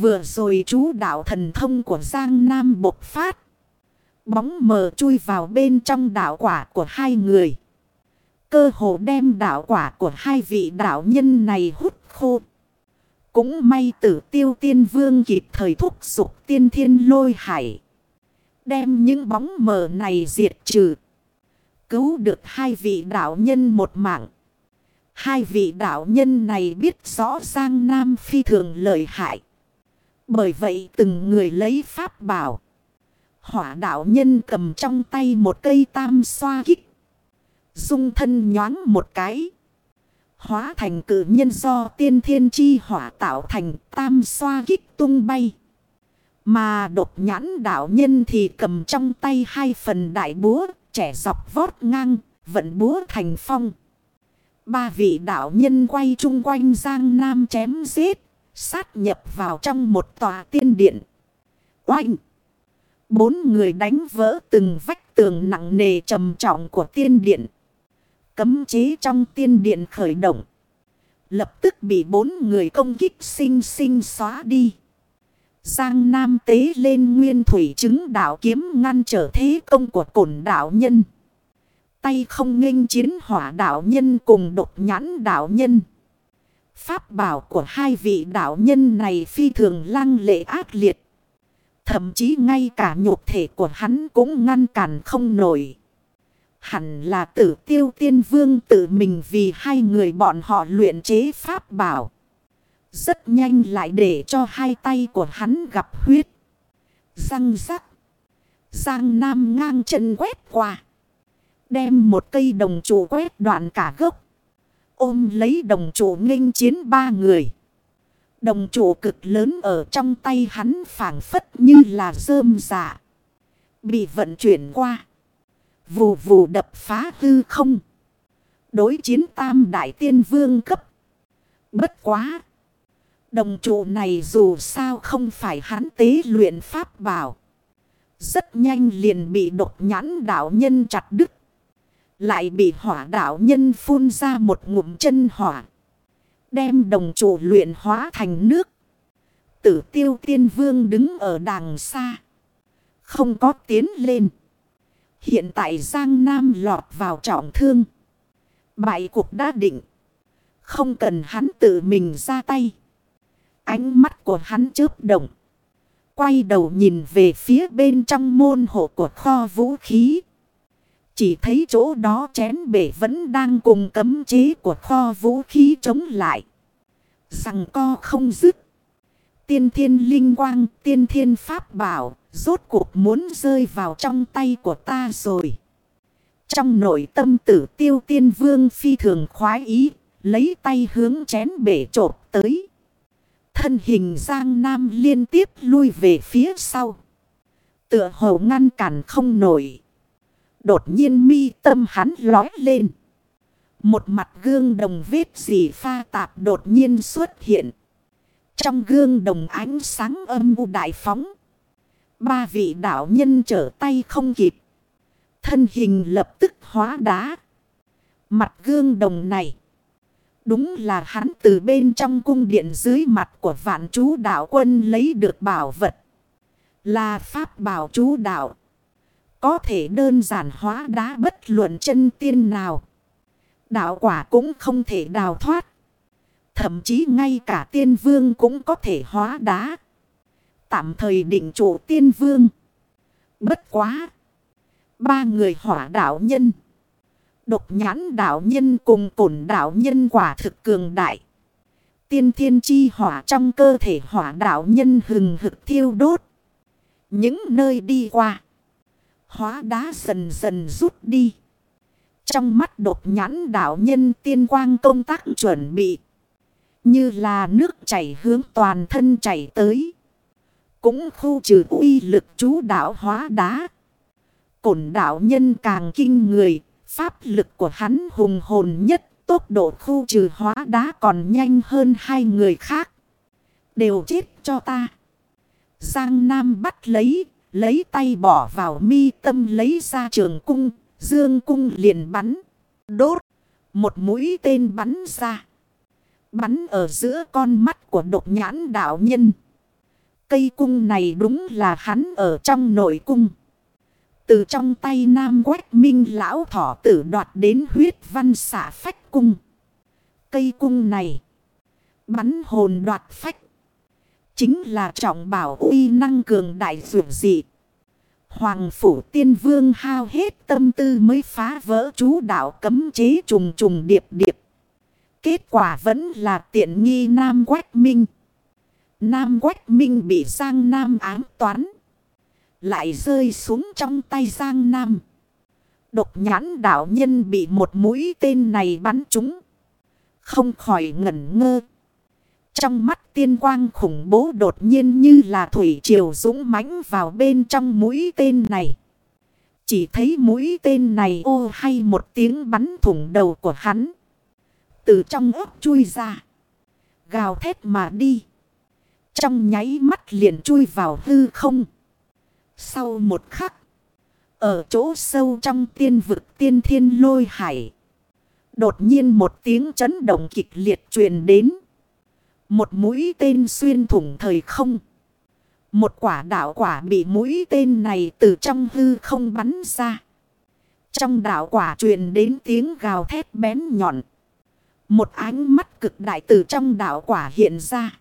Vừa rồi chú đạo thần thông của Giang Nam bộc phát. Bóng mờ chui vào bên trong đạo quả của hai người. Cơ hồ đem đạo quả của hai vị đạo nhân này hút khô. Cũng may tử tiêu tiên vương kịp thời thúc dục tiên thiên lôi hải. Đem những bóng mờ này diệt trừ. Cứu được hai vị đạo nhân một mạng. Hai vị đạo nhân này biết rõ Giang Nam phi thường lợi hại. Bởi vậy từng người lấy pháp bảo. Hỏa đạo nhân cầm trong tay một cây tam xoa kích. Dung thân nhoáng một cái. Hóa thành cử nhân do tiên thiên chi hỏa tạo thành tam xoa kích tung bay. Mà đột nhãn đạo nhân thì cầm trong tay hai phần đại búa, trẻ dọc vót ngang, vận búa thành phong. Ba vị đạo nhân quay chung quanh Giang Nam chém giết, sát nhập vào trong một tòa tiên điện. Oanh! Bốn người đánh vỡ từng vách tường nặng nề trầm trọng của tiên điện. Cấm chế trong tiên điện khởi động. Lập tức bị bốn người công kích sinh sinh xóa đi. Giang Nam tế lên nguyên thủy chứng đạo kiếm ngăn trở thế công của cổn đạo nhân. Tay không nghênh chiến hỏa đạo nhân cùng đột nhãn đạo nhân. Pháp bảo của hai vị đạo nhân này phi thường lăng lệ ác liệt. Thậm chí ngay cả nhục thể của hắn cũng ngăn cản không nổi. Hẳn là tử tiêu tiên vương tự mình vì hai người bọn họ luyện chế pháp bảo. Rất nhanh lại để cho hai tay của hắn gặp huyết. Răng rắc. Giang Nam ngang chân quét qua. Đem một cây đồng trụ quét đoạn cả gốc. Ôm lấy đồng chủ nghênh chiến ba người. Đồng chủ cực lớn ở trong tay hắn phảng phất như là rơm dạ. Bị vận chuyển qua. Vù vù đập phá hư không. Đối chiến tam đại tiên vương cấp. Bất quá. Đồng trụ này dù sao không phải hắn tế luyện pháp bảo. Rất nhanh liền bị đột nhãn đạo nhân chặt đứt. Lại bị hỏa đạo nhân phun ra một ngụm chân hỏa. Đem đồng trụ luyện hóa thành nước. Tử tiêu tiên vương đứng ở đằng xa. Không có tiến lên. Hiện tại Giang Nam lọt vào trọng thương. Bại cuộc đã định. Không cần hắn tự mình ra tay. Ánh mắt của hắn chớp động. Quay đầu nhìn về phía bên trong môn hộ của kho vũ khí. Chỉ thấy chỗ đó chén bể vẫn đang cùng cấm chế của kho vũ khí chống lại. Rằng co không dứt. Tiên thiên linh quang, tiên thiên pháp bảo, rốt cuộc muốn rơi vào trong tay của ta rồi. Trong nội tâm tử tiêu tiên vương phi thường khoái ý, lấy tay hướng chén bể trộp tới. Thân hình Giang Nam liên tiếp lui về phía sau. Tựa hồ ngăn cản không nổi. Đột nhiên mi tâm hắn lói lên. Một mặt gương đồng vết gì pha tạp đột nhiên xuất hiện. Trong gương đồng ánh sáng âm u đại phóng. Ba vị đạo nhân trở tay không kịp. Thân hình lập tức hóa đá. Mặt gương đồng này. Đúng là hắn từ bên trong cung điện dưới mặt của vạn chú đạo quân lấy được bảo vật. Là pháp bảo chú đạo. Có thể đơn giản hóa đá bất luận chân tiên nào. Đạo quả cũng không thể đào thoát. Thậm chí ngay cả tiên vương cũng có thể hóa đá. Tạm thời định chủ tiên vương. Bất quá. Ba người hỏa đạo nhân. Độc nhãn đạo nhân cùng cổn đạo nhân quả thực cường đại. Tiên thiên chi hỏa trong cơ thể hỏa đạo nhân hừng hực thiêu đốt. Những nơi đi qua. Hóa đá dần dần rút đi. Trong mắt đột nhãn đạo nhân tiên quang công tác chuẩn bị. Như là nước chảy hướng toàn thân chảy tới. Cũng khu trừ uy lực chú đạo hóa đá. Cổn đạo nhân càng kinh người. Pháp lực của hắn hùng hồn nhất. Tốc độ khu trừ hóa đá còn nhanh hơn hai người khác. Đều chết cho ta. Giang Nam bắt lấy. Lấy tay bỏ vào mi tâm lấy ra trường cung. Dương cung liền bắn. Đốt. Một mũi tên bắn ra. Bắn ở giữa con mắt của độc nhãn đạo nhân. Cây cung này đúng là hắn ở trong nội cung. Từ trong tay nam quách minh lão thỏ tử đoạt đến huyết văn xả phách cung. Cây cung này. Bắn hồn đoạt phách. Chính là trọng bảo uy năng cường đại dụ dị. Hoàng phủ tiên vương hao hết tâm tư mới phá vỡ chú đạo cấm chế trùng trùng điệp điệp. Kết quả vẫn là tiện nghi Nam Quách Minh. Nam Quách Minh bị Giang Nam ám toán. Lại rơi xuống trong tay Giang Nam. Độc nhãn đạo nhân bị một mũi tên này bắn trúng. Không khỏi ngẩn ngơ. Trong mắt tiên quang khủng bố đột nhiên như là thủy triều dũng mãnh vào bên trong mũi tên này. Chỉ thấy mũi tên này ô hay một tiếng bắn thủng đầu của hắn. Từ trong ớt chui ra. Gào thét mà đi. Trong nháy mắt liền chui vào hư không. Sau một khắc. Ở chỗ sâu trong tiên vực tiên thiên lôi hải. Đột nhiên một tiếng chấn động kịch liệt truyền đến. Một mũi tên xuyên thủng thời không. Một quả đạo quả bị mũi tên này từ trong hư không bắn ra. Trong đạo quả truyền đến tiếng gào thét bén nhọn. Một ánh mắt cực đại từ trong đạo quả hiện ra.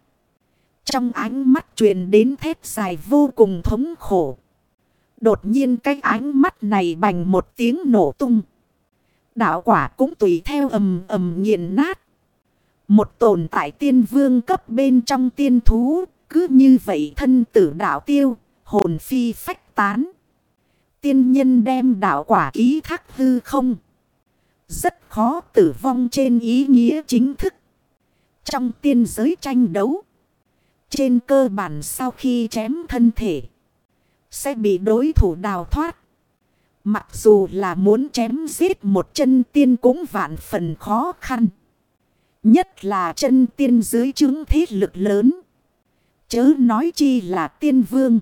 Trong ánh mắt truyền đến thét dài vô cùng thống khổ. Đột nhiên cái ánh mắt này bành một tiếng nổ tung. Đạo quả cũng tùy theo ầm ầm nghiền nát. Một tồn tại tiên vương cấp bên trong tiên thú, cứ như vậy thân tử đảo tiêu, hồn phi phách tán. Tiên nhân đem đạo quả ký thác hư không. Rất khó tử vong trên ý nghĩa chính thức. Trong tiên giới tranh đấu. Trên cơ bản sau khi chém thân thể. Sẽ bị đối thủ đào thoát. Mặc dù là muốn chém giết một chân tiên cũng vạn phần khó khăn. Nhất là chân tiên dưới chứng thế lực lớn. Chớ nói chi là tiên vương.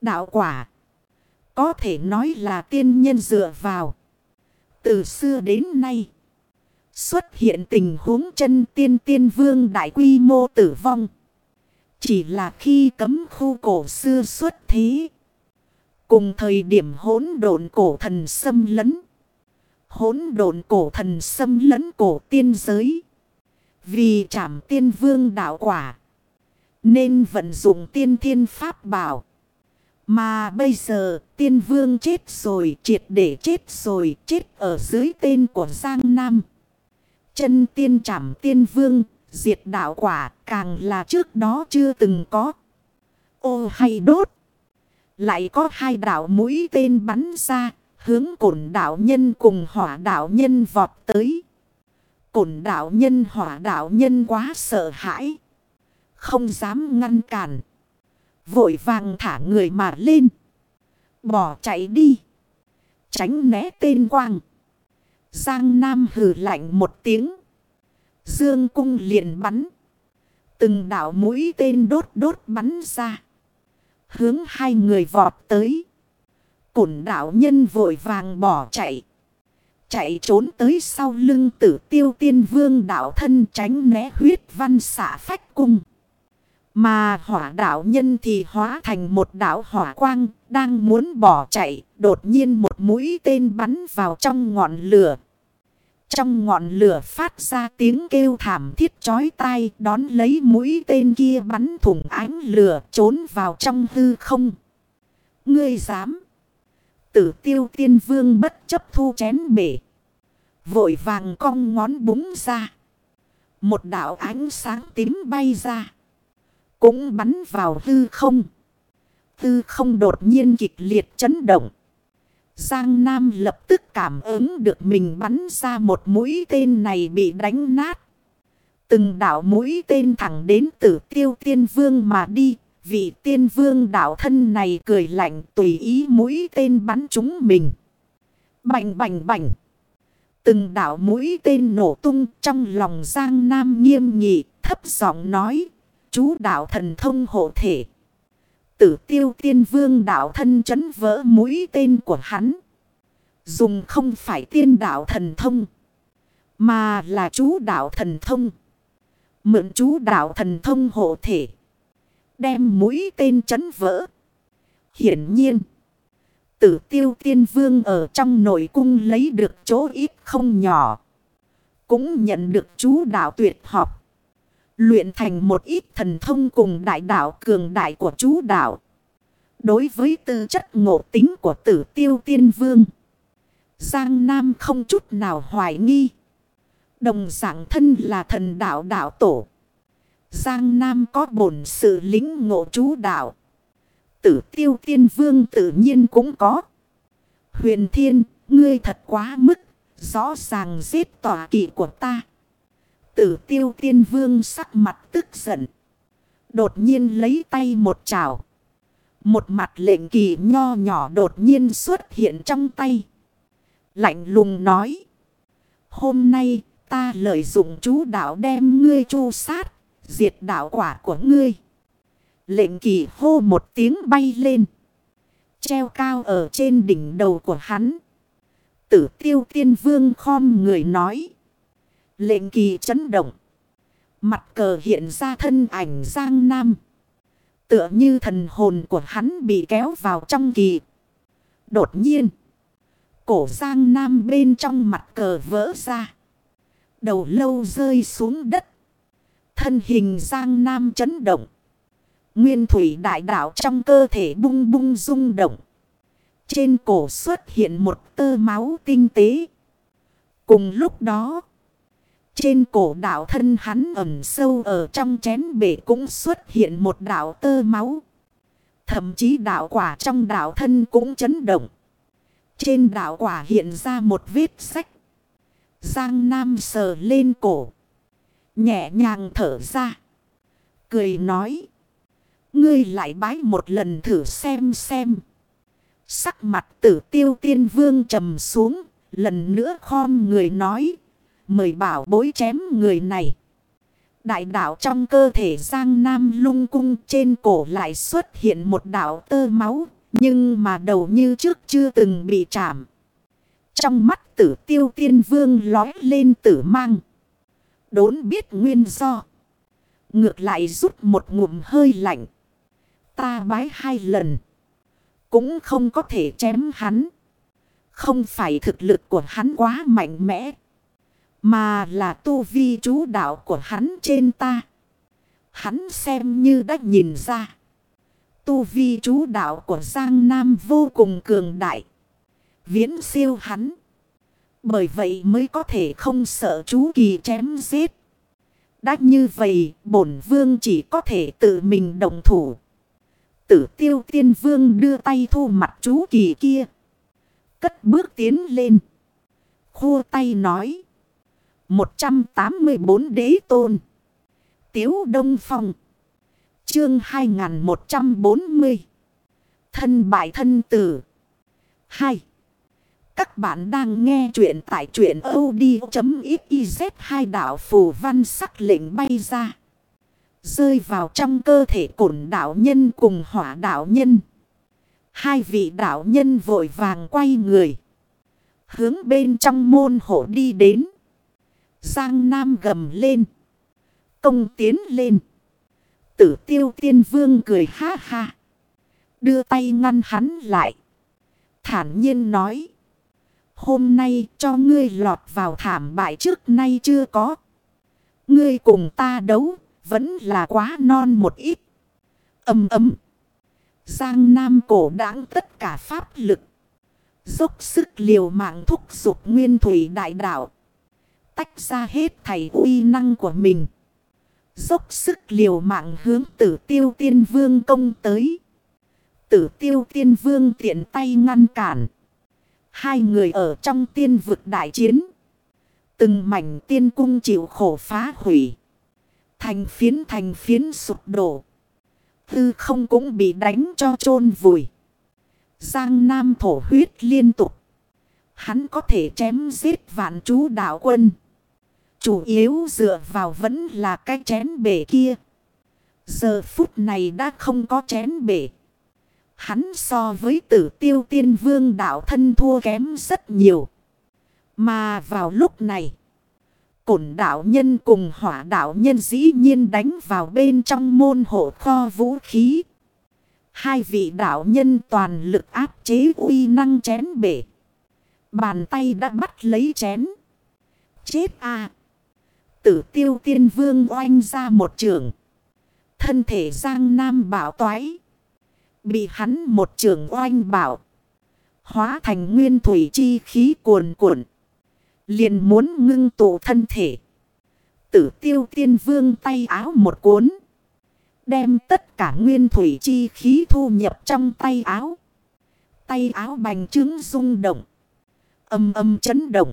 Đạo quả. Có thể nói là tiên nhân dựa vào. Từ xưa đến nay. Xuất hiện tình huống chân tiên tiên vương đại quy mô tử vong. Chỉ là khi cấm khu cổ xưa xuất thế. Cùng thời điểm hỗn độn cổ thần xâm lấn. Hỗn độn cổ thần xâm lấn cổ tiên giới. Vì chảm tiên vương đạo quả. Nên vận dụng tiên thiên pháp bảo. Mà bây giờ tiên vương chết rồi, triệt để chết rồi, chết ở dưới tên của Giang Nam. Chân tiên chảm tiên vương, diệt đạo quả càng là trước đó chưa từng có. Ô hay đốt. Lại có hai đạo mũi tên bắn ra, hướng cổn đạo nhân cùng hỏa đạo nhân vọt tới. Cổn đạo nhân hỏa đạo nhân quá sợ hãi. Không dám ngăn cản. Vội vàng thả người mà lên. Bỏ chạy đi. Tránh né tên quang. Giang Nam hừ lạnh một tiếng. Dương cung liền bắn. Từng đảo mũi tên đốt đốt bắn ra. Hướng hai người vọt tới. Cổn đạo nhân vội vàng bỏ chạy. Chạy trốn tới sau lưng tử tiêu tiên vương đạo thân tránh né huyết văn xả phách cung. Mà hỏa đạo nhân thì hóa thành một đạo hỏa quang, đang muốn bỏ chạy, đột nhiên một mũi tên bắn vào trong ngọn lửa. Trong ngọn lửa phát ra tiếng kêu thảm thiết chói tai, đón lấy mũi tên kia bắn thủng ánh lửa, trốn vào trong hư không. Ngươi dám! Tử tiêu tiên vương bất chấp thu chén bể. Vội vàng cong ngón búng ra. Một đạo ánh sáng tím bay ra. Cũng bắn vào hư không. Hư không đột nhiên kịch liệt chấn động. Giang Nam lập tức cảm ứng được mình bắn ra một mũi tên này bị đánh nát. Từng đảo mũi tên thẳng đến tử tiêu tiên vương mà đi. Vị tiên vương đảo thân này cười lạnh tùy ý mũi tên bắn chúng mình. Bành bành bành. Từng đảo mũi tên nổ tung trong lòng Giang Nam nghiêm nghị, thấp giọng nói. Chú đảo thần thông hộ thể. Tử tiêu tiên vương đảo thân chấn vỡ mũi tên của hắn. Dùng không phải tiên đảo thần thông. Mà là chú đảo thần thông. Mượn chú đảo thần thông hộ thể. Đem mũi tên chấn vỡ. Hiển nhiên. Tử tiêu tiên vương ở trong nội cung lấy được chỗ ít không nhỏ. Cũng nhận được chú đạo tuyệt học. Luyện thành một ít thần thông cùng đại đạo cường đại của chú đạo. Đối với tư chất ngộ tính của tử tiêu tiên vương. Giang Nam không chút nào hoài nghi. Đồng dạng thân là thần đạo đạo tổ. Giang Nam có bổn sự lính ngộ chú đạo. Tử tiêu tiên vương tự nhiên cũng có. Huyền thiên, ngươi thật quá mức. Rõ ràng giết tỏa kỵ của ta. Tử tiêu tiên vương sắc mặt tức giận. Đột nhiên lấy tay một chảo. Một mặt lệnh kỳ nho nhỏ đột nhiên xuất hiện trong tay. Lạnh lùng nói. Hôm nay ta lợi dụng chú đạo đem ngươi chu sát. Diệt đạo quả của ngươi. Lệnh kỳ hô một tiếng bay lên. Treo cao ở trên đỉnh đầu của hắn. Tử tiêu tiên vương khom người nói. Lệnh kỳ chấn động. Mặt cờ hiện ra thân ảnh Giang Nam. Tựa như thần hồn của hắn bị kéo vào trong kỳ. Đột nhiên. Cổ Giang Nam bên trong mặt cờ vỡ ra. Đầu lâu rơi xuống đất. Thân hình Giang Nam chấn động. Nguyên thủy đại đạo trong cơ thể bung bung rung động. Trên cổ xuất hiện một tơ máu tinh tế. Cùng lúc đó. Trên cổ đạo thân hắn ẩm sâu ở trong chén bể cũng xuất hiện một đạo tơ máu. Thậm chí đạo quả trong đạo thân cũng chấn động. Trên đạo quả hiện ra một vết sách. Giang Nam sờ lên cổ. Nhẹ nhàng thở ra. Cười nói. Ngươi lại bái một lần thử xem xem. Sắc mặt tử tiêu tiên vương trầm xuống. Lần nữa khom người nói. Mời bảo bối chém người này. Đại đạo trong cơ thể Giang Nam lung cung trên cổ lại xuất hiện một đạo tơ máu. Nhưng mà đầu như trước chưa từng bị chạm. Trong mắt tử tiêu tiên vương lói lên tử mang. Đốn biết nguyên do. Ngược lại rút một ngụm hơi lạnh. Ta bái hai lần. Cũng không có thể chém hắn. Không phải thực lực của hắn quá mạnh mẽ. Mà là tu vi chú đạo của hắn trên ta. Hắn xem như đã nhìn ra. Tu vi chú đạo của Giang Nam vô cùng cường đại. Viễn siêu hắn. Bởi vậy mới có thể không sợ chú kỳ chém giết. Đã như vậy, bổn vương chỉ có thể tự mình đồng thủ. Tử tiêu tiên vương đưa tay thu mặt chú kỳ kia. Cất bước tiến lên. Khua tay nói. 184 đế tôn. Tiếu Đông Phong. Chương 2140. Thân bại thân tử. 2. Các bạn đang nghe chuyện tại truyện od.xyz hai đạo phù văn sắc lệnh bay ra. Rơi vào trong cơ thể cổn đạo nhân cùng hỏa đạo nhân. Hai vị đạo nhân vội vàng quay người. Hướng bên trong môn hộ đi đến. Giang Nam gầm lên. Công tiến lên. Tử tiêu tiên vương cười ha ha. Đưa tay ngăn hắn lại. Thản nhiên nói. Hôm nay cho ngươi lọt vào thảm bại trước nay chưa có. Ngươi cùng ta đấu vẫn là quá non một ít. Âm ấm. Giang Nam cổ đáng tất cả pháp lực. Dốc sức liều mạng thúc dục nguyên thủy đại đạo. Tách ra hết thầy uy năng của mình. Dốc sức liều mạng hướng tử tiêu tiên vương công tới. Tử tiêu tiên vương tiện tay ngăn cản. Hai người ở trong tiên vực đại chiến. Từng mảnh tiên cung chịu khổ phá hủy. Thành phiến thành phiến sụp đổ. Tư không cũng bị đánh cho chôn vùi. Giang Nam thổ huyết liên tục. Hắn có thể chém giết vạn chú đạo quân. Chủ yếu dựa vào vẫn là cái chén bể kia. Giờ phút này đã không có chén bể. Hắn so với tử tiêu tiên vương đạo thân thua kém rất nhiều. Mà vào lúc này. Cổn đạo nhân cùng hỏa đạo nhân dĩ nhiên đánh vào bên trong môn hộ kho vũ khí. Hai vị đạo nhân toàn lực áp chế uy năng chén bể. Bàn tay đã bắt lấy chén. Chết à! Tử tiêu tiên vương oanh ra một trường. Thân thể Giang Nam bảo toái. Bị hắn một trường oanh bảo. Hóa thành nguyên thủy chi khí cuồn cuộn. Liền muốn ngưng tụ thân thể. Tử tiêu tiên vương tay áo một cuốn. Đem tất cả nguyên thủy chi khí thu nhập trong tay áo. Tay áo bành trướng rung động. Âm âm chấn động.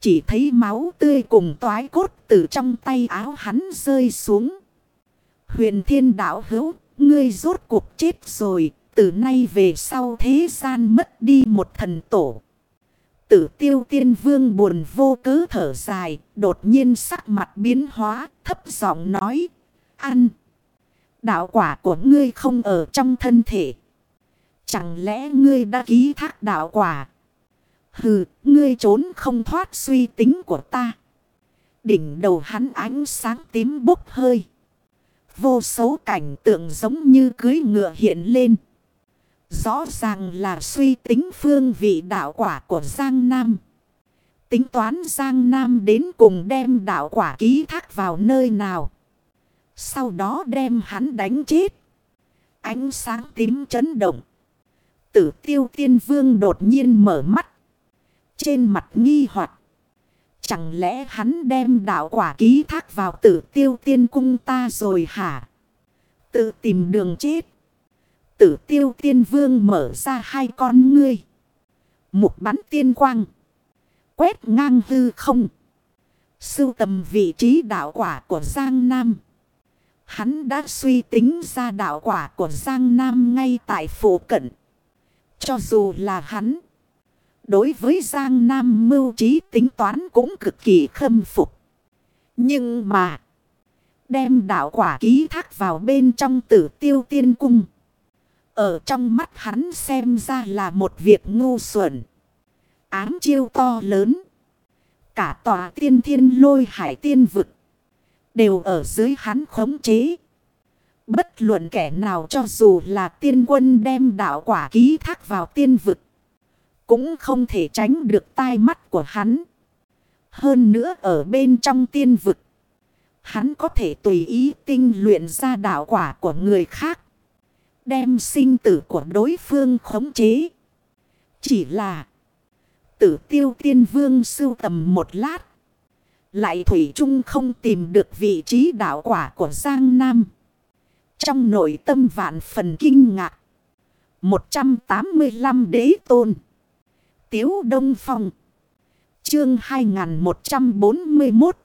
Chỉ thấy máu tươi cùng toái cốt từ trong tay áo hắn rơi xuống. Huyền thiên đạo hữu, ngươi rốt cuộc chết rồi, từ nay về sau thế gian mất đi một thần tổ. Tử tiêu tiên vương buồn vô cớ thở dài, đột nhiên sắc mặt biến hóa, thấp giọng nói, ăn. Đạo quả của ngươi không ở trong thân thể. Chẳng lẽ ngươi đã ký thác đạo quả? Hừ, ngươi trốn không thoát suy tính của ta. Đỉnh đầu hắn ánh sáng tím bốc hơi. Vô số cảnh tượng giống như cưới ngựa hiện lên. Rõ ràng là suy tính phương vị đạo quả của Giang Nam. Tính toán Giang Nam đến cùng đem đạo quả ký thác vào nơi nào. Sau đó đem hắn đánh chết. Ánh sáng tím chấn động. Tử tiêu tiên vương đột nhiên mở mắt. Trên mặt nghi hoặc Chẳng lẽ hắn đem đạo quả ký thác vào tử tiêu tiên cung ta rồi hả? Tự tìm đường chết. Tử tiêu tiên vương mở ra hai con ngươi. Một bắn tiên quang. Quét ngang hư không. Sưu tầm vị trí đạo quả của Giang Nam. Hắn đã suy tính ra đạo quả của Giang Nam ngay tại phủ cận. Cho dù là hắn. Đối với Giang Nam mưu trí tính toán cũng cực kỳ khâm phục. Nhưng mà. Đem đạo quả ký thác vào bên trong tử tiêu tiên cung. Ở trong mắt hắn xem ra là một việc ngu xuẩn. Ám chiêu to lớn. Cả tòa tiên thiên lôi hải tiên vực. Đều ở dưới hắn khống chế. Bất luận kẻ nào cho dù là tiên quân đem đạo quả ký thác vào tiên vực. Cũng không thể tránh được tai mắt của hắn. Hơn nữa ở bên trong tiên vực. Hắn có thể tùy ý tinh luyện ra đạo quả của người khác. Đem sinh tử của đối phương khống chế. Chỉ là, tử tiêu tiên vương sưu tầm một lát. Lại Thủy Trung không tìm được vị trí đạo quả của Giang Nam. Trong nội tâm vạn phần kinh ngạc. 185 đế tôn. Tiếu Đông Phong. Chương 2141.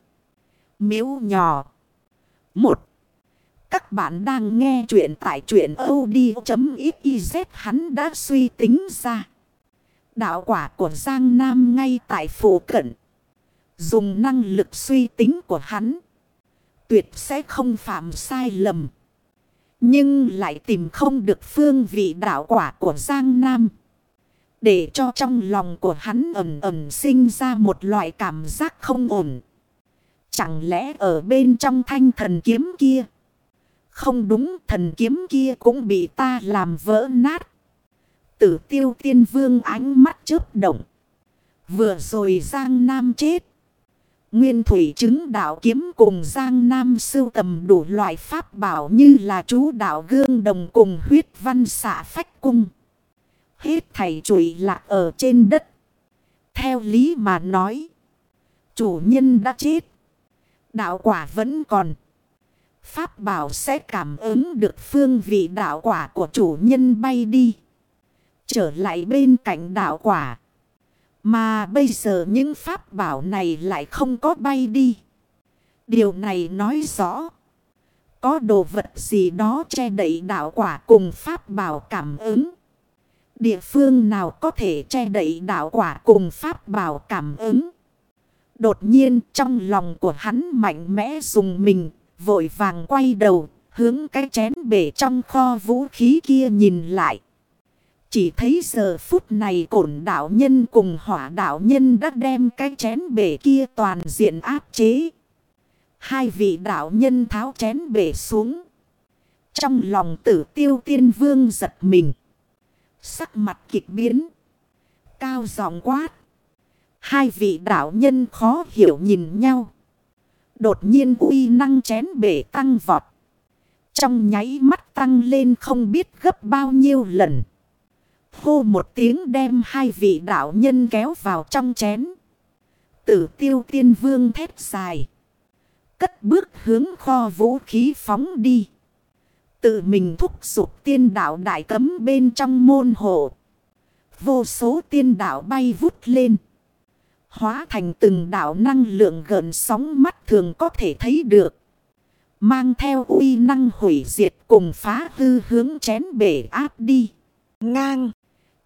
Miếu nhỏ. 1. Các bạn đang nghe chuyện tại chuyện od.xyz hắn đã suy tính ra. Đạo quả của Giang Nam ngay tại phủ cận. Dùng năng lực suy tính của hắn. Tuyệt sẽ không phạm sai lầm. Nhưng lại tìm không được phương vị đạo quả của Giang Nam. Để cho trong lòng của hắn ẩm ẩm sinh ra một loại cảm giác không ổn. Chẳng lẽ ở bên trong thanh thần kiếm kia. Không đúng, thần kiếm kia cũng bị ta làm vỡ nát. Tử tiêu tiên vương ánh mắt chớp động. Vừa rồi Giang Nam chết. Nguyên thủy chứng đạo kiếm cùng Giang Nam sưu tầm đủ loại pháp bảo như là chú đạo gương đồng cùng huyết văn xạ phách cung. Hết thầy chuỗi lạc ở trên đất. Theo lý mà nói. Chủ nhân đã chết. Đạo quả vẫn còn. Pháp bảo sẽ cảm ứng được phương vị đạo quả của chủ nhân bay đi. Trở lại bên cạnh đạo quả. Mà bây giờ những pháp bảo này lại không có bay đi. Điều này nói rõ. Có đồ vật gì đó che đậy đạo quả cùng pháp bảo cảm ứng. Địa phương nào có thể che đậy đạo quả cùng pháp bảo cảm ứng. Đột nhiên trong lòng của hắn mạnh mẽ dùng mình, vội vàng quay đầu, hướng cái chén bể trong kho vũ khí kia nhìn lại. Chỉ thấy giờ phút này cổn đạo nhân cùng hỏa đạo nhân đã đem cái chén bể kia toàn diện áp chế. Hai vị đạo nhân tháo chén bể xuống. Trong lòng tử tiêu tiên vương giật mình. Sắc mặt kịch biến. Cao giọng quát. Hai vị đạo nhân khó hiểu nhìn nhau. Đột nhiên uy năng chén bể tăng vọt. Trong nháy mắt tăng lên không biết gấp bao nhiêu lần. Hô một tiếng đem hai vị đạo nhân kéo vào trong chén. Tử tiêu tiên vương thét dài. Cất bước hướng kho vũ khí phóng đi. Tự mình thúc giục tiên đạo đại cấm bên trong môn hộ. Vô số tiên đạo bay vút lên. Hóa thành từng đạo năng lượng gần sóng mắt thường có thể thấy được. Mang theo uy năng hủy diệt cùng phá hư hướng chén bể áp đi. Ngang.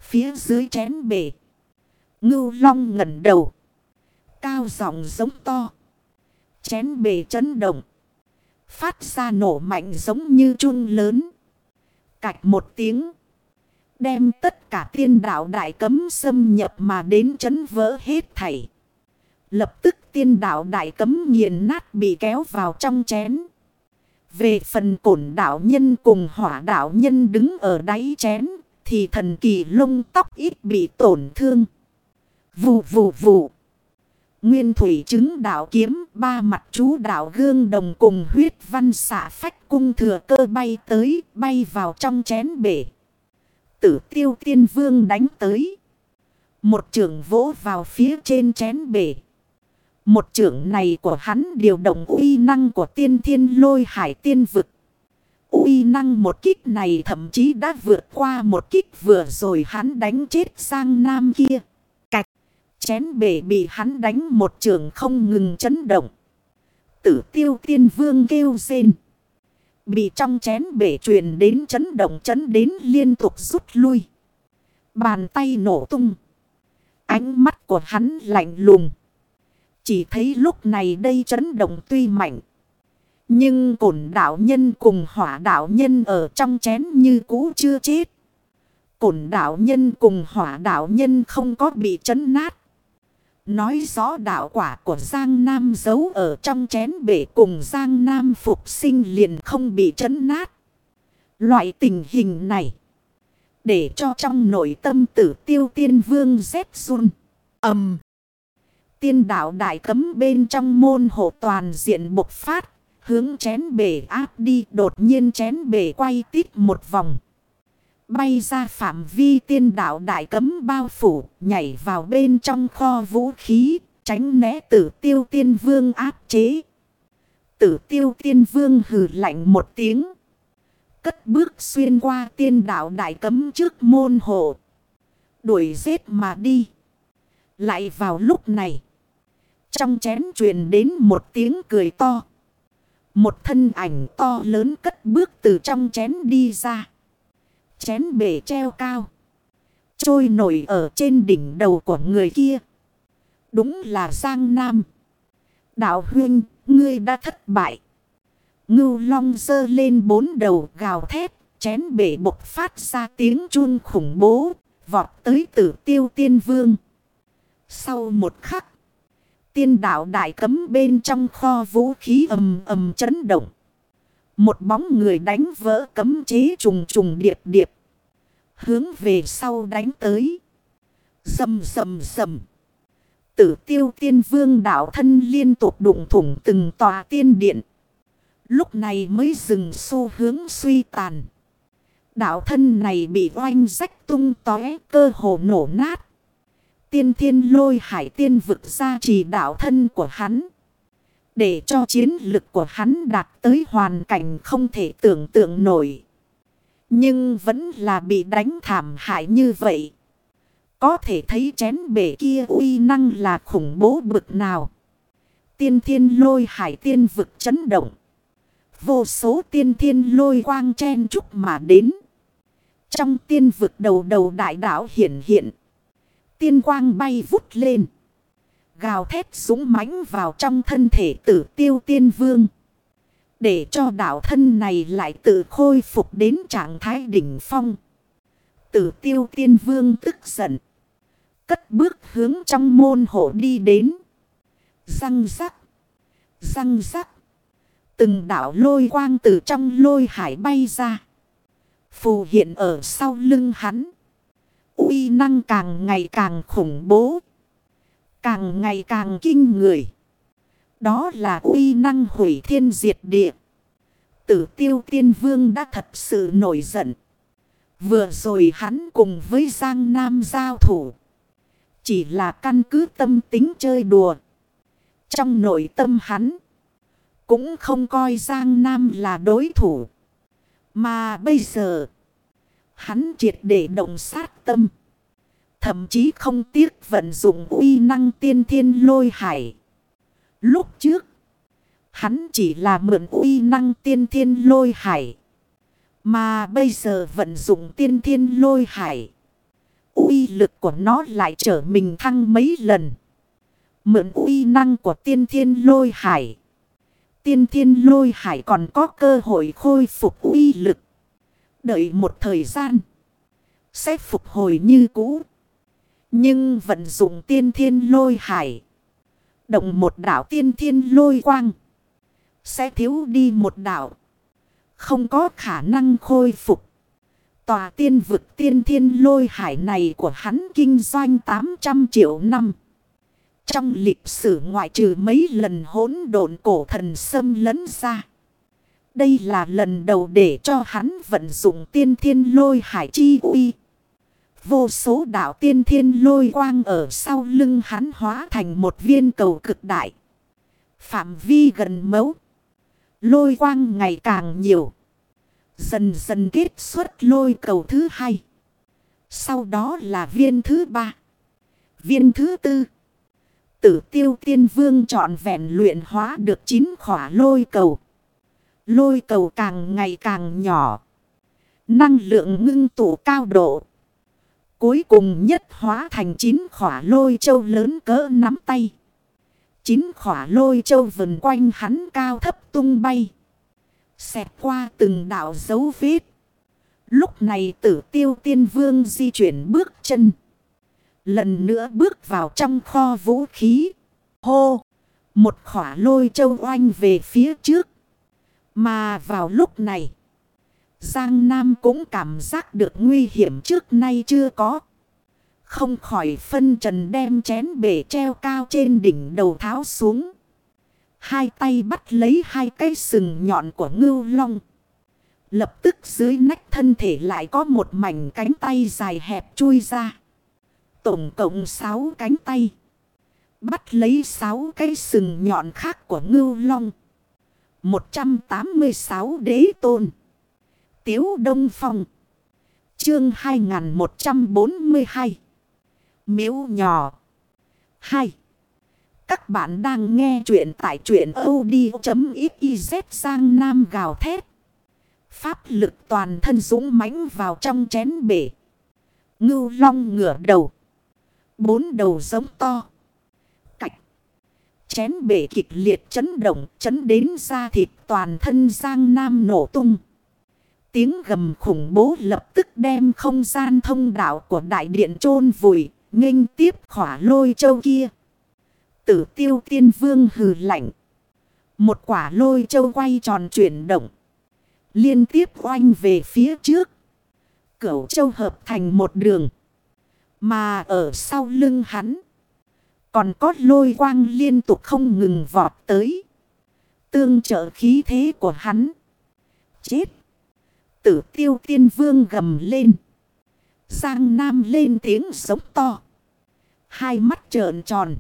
Phía dưới chén bể. Ngưu long ngẩn đầu. Cao giọng giống to. Chén bể chấn động. Phát ra nổ mạnh giống như chun lớn. Cạch một tiếng. Đem tất cả tiên đạo đại cấm xâm nhập mà đến chấn vỡ hết thảy. Lập tức tiên đạo đại cấm nghiền nát bị kéo vào trong chén. Về phần cổn đạo nhân cùng hỏa đạo nhân đứng ở đáy chén. Thì thần kỳ lông tóc ít bị tổn thương. Vù vù vù. Nguyên thủy chứng đạo kiếm, ba mặt chú đạo gương đồng cùng huyết văn xạ phách cung thừa cơ bay tới, bay vào trong chén bể. Tử tiêu tiên vương đánh tới. Một trưởng vỗ vào phía trên chén bể. Một trưởng này của hắn điều động uy năng của tiên thiên lôi hải tiên vực. uy năng một kích này thậm chí đã vượt qua một kích vừa rồi hắn đánh chết sang nam kia. Cạch, chén bể bị hắn đánh một trường không ngừng chấn động. Tử tiêu tiên vương kêu rên. Bị trong chén bể truyền đến chấn động chấn đến liên tục rút lui. Bàn tay nổ tung. Ánh mắt của hắn lạnh lùng. Chỉ thấy lúc này đây chấn động tuy mạnh. Nhưng cổn đạo nhân cùng hỏa đạo nhân ở trong chén như cũ chưa chết. Cổn đạo nhân cùng hỏa đạo nhân không có bị chấn nát. Nói rõ đạo quả của Giang Nam giấu ở trong chén bể cùng Giang Nam phục sinh liền không bị chấn nát. Loại tình hình này. Để cho trong nội tâm tử tiêu tiên vương rét run. ầm Tiên đạo đại cấm bên trong môn hộ toàn diện bộc phát. Hướng chén bể áp đi, đột nhiên chén bể quay tít một vòng. Bay ra phạm vi tiên đạo đại cấm bao phủ, nhảy vào bên trong kho vũ khí. Tránh né tử tiêu tiên vương áp chế. Tử tiêu tiên vương hừ lạnh một tiếng. Cất bước xuyên qua tiên đạo đại cấm trước môn hộ. Đuổi giết mà đi. Lại vào lúc này. Trong chén truyền đến một tiếng cười to. Một thân ảnh to lớn cất bước từ trong chén đi ra. Chén bể treo cao. Trôi nổi ở trên đỉnh đầu của người kia. Đúng là Giang Nam. Đạo huynh, ngươi đã thất bại. Ngưu long dơ lên bốn đầu gào thét. Chén bể bộc phát ra tiếng chun khủng bố. Vọt tới tử tiêu tiên vương. Sau một khắc. Tiên đạo đại cấm bên trong kho vũ khí ầm ầm chấn động. Một bóng người đánh vỡ cấm chế trùng trùng điệp điệp. Hướng về sau đánh tới. Dầm dầm dầm. Tử tiêu tiên vương đạo thân liên tục đụng thủng từng tòa tiên điện. Lúc này mới dừng xu hướng suy tàn. Đạo thân này bị oanh rách tung tóe, cơ hồ nổ nát. Tiên thiên lôi hải tiên vực ra chỉ đạo thân của hắn. Để cho chiến lực của hắn đạt tới hoàn cảnh không thể tưởng tượng nổi. Nhưng vẫn là bị đánh thảm hại như vậy. Có thể thấy chén bể kia uy năng là khủng bố bực nào. Tiên thiên lôi hải tiên vực chấn động. Vô số tiên thiên lôi quang chen chúc mà đến. Trong tiên vực đầu đầu đại đảo hiện hiện. Tiên quang bay vút lên. Gào thét súng mãnh vào trong thân thể tử tiêu tiên vương. Để cho đạo thân này lại tự khôi phục đến trạng thái đỉnh phong. Tử tiêu tiên vương tức giận. Cất bước hướng trong môn hộ đi đến. Răng rắc. Răng rắc. Từng đảo lôi quang từ trong lôi hải bay ra. Phù hiện ở sau lưng hắn. uy năng càng ngày càng khủng bố. Càng ngày càng kinh người. Đó là uy năng hủy thiên diệt địa. Tử tiêu tiên vương đã thật sự nổi giận. Vừa rồi hắn cùng với Giang Nam giao thủ. Chỉ là căn cứ tâm tính chơi đùa. Trong nội tâm hắn. Cũng không coi Giang Nam là đối thủ. Mà bây giờ. Hắn triệt để động sát tâm. Thậm chí không tiếc vận dụng uy năng tiên thiên lôi hải. Lúc trước. Hắn chỉ là mượn uy năng tiên thiên lôi hải. Mà bây giờ vận dụng tiên thiên lôi hải. uy lực của nó lại trở mình thăng mấy lần. Mượn uy năng của tiên thiên lôi hải. Tiên thiên lôi hải còn có cơ hội khôi phục uy lực. Đợi một thời gian. Sẽ phục hồi như cũ. Nhưng vận dụng tiên thiên lôi hải. Động một đảo tiên thiên lôi quang. Sẽ thiếu đi một đảo. Không có khả năng khôi phục. Tòa tiên vực tiên thiên lôi hải này của hắn kinh doanh 800 triệu năm. Trong lịch sử ngoại trừ mấy lần hỗn độn cổ thần xâm lấn ra. Đây là lần đầu để cho hắn vận dụng tiên thiên lôi hải chi uy. Vô số đạo tiên thiên lôi quang ở sau lưng hắn hóa thành một viên cầu cực đại. Phạm vi gần mẫu Lôi quang ngày càng nhiều. Dần dần kết xuất lôi cầu thứ hai. Sau đó là viên thứ ba. Viên thứ tư. Tử tiêu tiên vương trọn vẹn luyện hóa được chín khỏa lôi cầu. Lôi cầu càng ngày càng nhỏ. Năng lượng ngưng tụ cao độ. Cuối cùng nhất hóa thành chín khỏa lôi châu lớn cỡ nắm tay. Chín khỏa lôi châu vần quanh hắn cao thấp tung bay. Xẹt qua từng đạo dấu vết. Lúc này tử tiêu tiên vương di chuyển bước chân. Lần nữa bước vào trong kho vũ khí. Hô! Một khỏa lôi châu oanh về phía trước. Mà vào lúc này. Giang Nam cũng cảm giác được nguy hiểm trước nay chưa có. Không khỏi phân trần đem chén bể treo cao trên đỉnh đầu tháo xuống. Hai tay bắt lấy hai cây sừng nhọn của ngưu long. Lập tức dưới nách thân thể lại có một mảnh cánh tay dài hẹp chui ra. Tổng cộng sáu cánh tay. Bắt lấy sáu cây sừng nhọn khác của ngưu long. 186 đế tôn. Tiếu Đông Phong. Chương 2142. Miếu nhỏ. 2. Các bạn đang nghe chuyện tại truyện od.xyz sang nam gào thét. Pháp lực toàn thân dũng mãnh vào trong chén bể. Ngưu long ngửa đầu. Bốn đầu giống to. Cạch. Chén bể kịch liệt chấn động, chấn đến da thịt toàn thân giang nam nổ tung. Tiếng gầm khủng bố lập tức đem không gian thông đạo của đại điện chôn vùi, nghênh tiếp khỏa lôi châu kia. Tử tiêu tiên vương hừ lạnh. Một quả lôi châu quay tròn chuyển động. Liên tiếp oanh về phía trước. Cửu châu hợp thành một đường. Mà ở sau lưng hắn. Còn có lôi quang liên tục không ngừng vọt tới. Tương trợ khí thế của hắn. Chết. Tử tiêu tiên vương gầm lên. Giang Nam lên tiếng sống to. Hai mắt trợn tròn.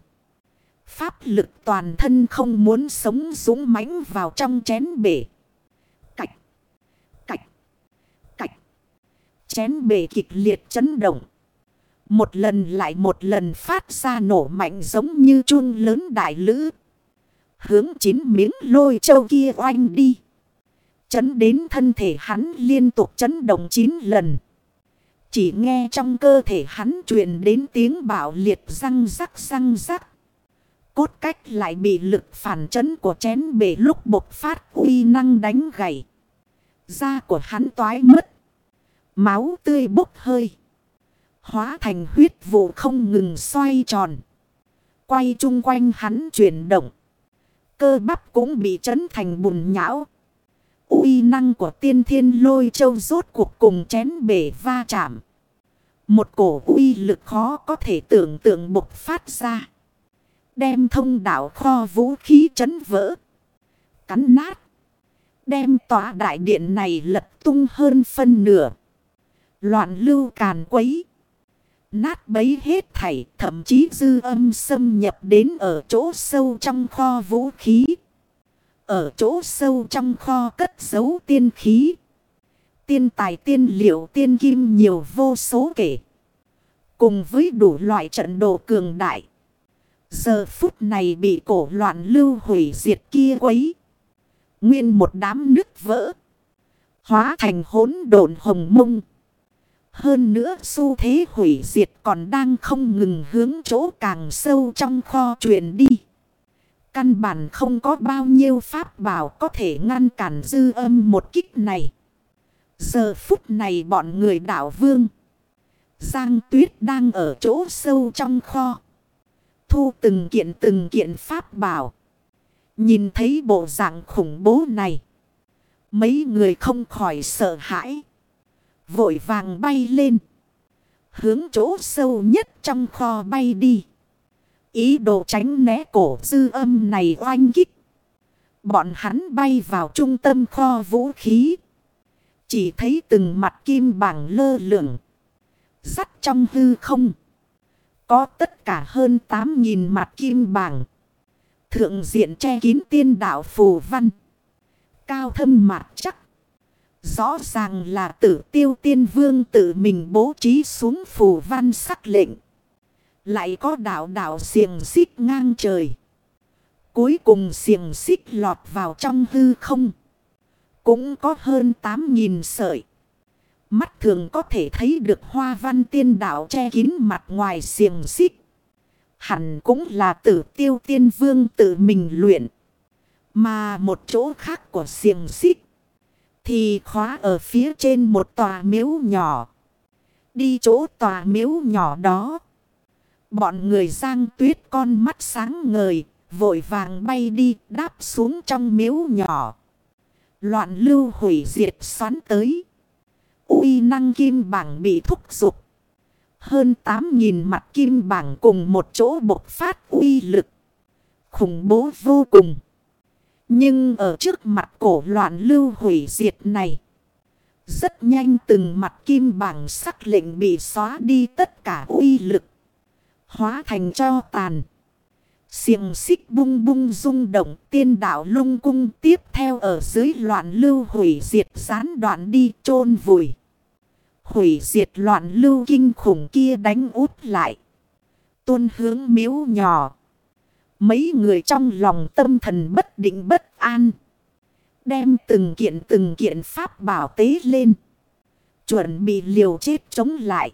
Pháp lực toàn thân không muốn sống dũng mãnh vào trong chén bể. Cạch. Cạch. Cạch. Chén bể kịch liệt chấn động. Một lần lại một lần phát ra nổ mạnh giống như chuông lớn đại lữ. Hướng chín miếng lôi châu kia oanh đi. Chấn đến thân thể hắn liên tục chấn động chín lần. Chỉ nghe trong cơ thể hắn truyền đến tiếng bạo liệt răng rắc răng rắc. Cốt cách lại bị lực phản chấn của chén bể lúc bộc phát uy năng đánh gãy. Da của hắn toái mất. Máu tươi bốc hơi. Hóa thành huyết vụ không ngừng xoay tròn. Quay chung quanh hắn chuyển động. Cơ bắp cũng bị chấn thành bùn nhão uy năng của tiên thiên lôi châu rốt cuộc cùng chén bể va chạm. Một cổ uy lực khó có thể tưởng tượng bộc phát ra. Đem thông đạo kho vũ khí chấn vỡ. Cắn nát. Đem tòa đại điện này lật tung hơn phân nửa. Loạn lưu càn quấy. Nát bấy hết thảy, thậm chí dư âm xâm nhập đến ở chỗ sâu trong kho vũ khí. Ở chỗ sâu trong kho cất giấu tiên khí. Tiên tài, tiên liệu, tiên kim nhiều vô số kể. Cùng với đủ loại trận đồ cường đại. Giờ phút này bị cổ loạn lưu hủy diệt kia quấy. Nguyên một đám nứt vỡ. Hóa thành hỗn độn hồng mông. Hơn nữa xu thế hủy diệt còn đang không ngừng hướng chỗ càng sâu trong kho truyền đi. Căn bản không có bao nhiêu pháp bảo có thể ngăn cản dư âm một kích này. Giờ phút này bọn người đảo vương. Giang tuyết đang ở chỗ sâu trong kho. Thu từng kiện từng kiện pháp bảo. Nhìn thấy bộ dạng khủng bố này. Mấy người không khỏi sợ hãi. Vội vàng bay lên. Hướng chỗ sâu nhất trong kho bay đi. Ý đồ tránh né cổ dư âm này oanh kích. Bọn hắn bay vào trung tâm kho vũ khí. Chỉ thấy từng mặt kim bảng lơ lửng. sắt trong hư không. Có tất cả hơn 8.000 mặt kim bảng. Thượng diện che kín tiên đạo phù văn. Cao thâm mặt chắc. Rõ ràng là tử tiêu tiên vương tự mình bố trí xuống phù văn sắc lệnh. Lại có đạo đạo xiềng xích ngang trời. Cuối cùng xiềng xích lọt vào trong hư không. Cũng có hơn 8.000 sợi. Mắt thường có thể thấy được hoa văn tiên đạo che kín mặt ngoài xiềng xích. Hẳn cũng là tử tiêu tiên vương tự mình luyện. Mà một chỗ khác của xiềng xích. Thì khóa ở phía trên một tòa miếu nhỏ. Đi chỗ tòa miếu nhỏ đó. Bọn người giang tuyết con mắt sáng ngời. Vội vàng bay đi, đáp xuống trong miếu nhỏ. Loạn lưu hủy diệt xoắn tới uy năng kim bảng bị thúc giục. Hơn 8.000 mặt kim bảng cùng một chỗ bộc phát uy lực. Khủng bố vô cùng. Nhưng ở trước mặt cổ loạn lưu hủy diệt này. Rất nhanh từng mặt kim bảng sắc lệnh bị xóa đi tất cả uy lực. Hóa thành cho tàn. Xiềng xích bung bung rung động, tiên đạo lung cung tiếp theo ở dưới loạn lưu hủy diệt gián đoạn đi chôn vùi. Hủy diệt loạn lưu kinh khủng kia đánh út lại. Tuôn hướng miếu nhỏ. Mấy người trong lòng tâm thần bất định bất an. Đem từng kiện từng kiện pháp bảo tế lên. Chuẩn bị liều chết chống lại.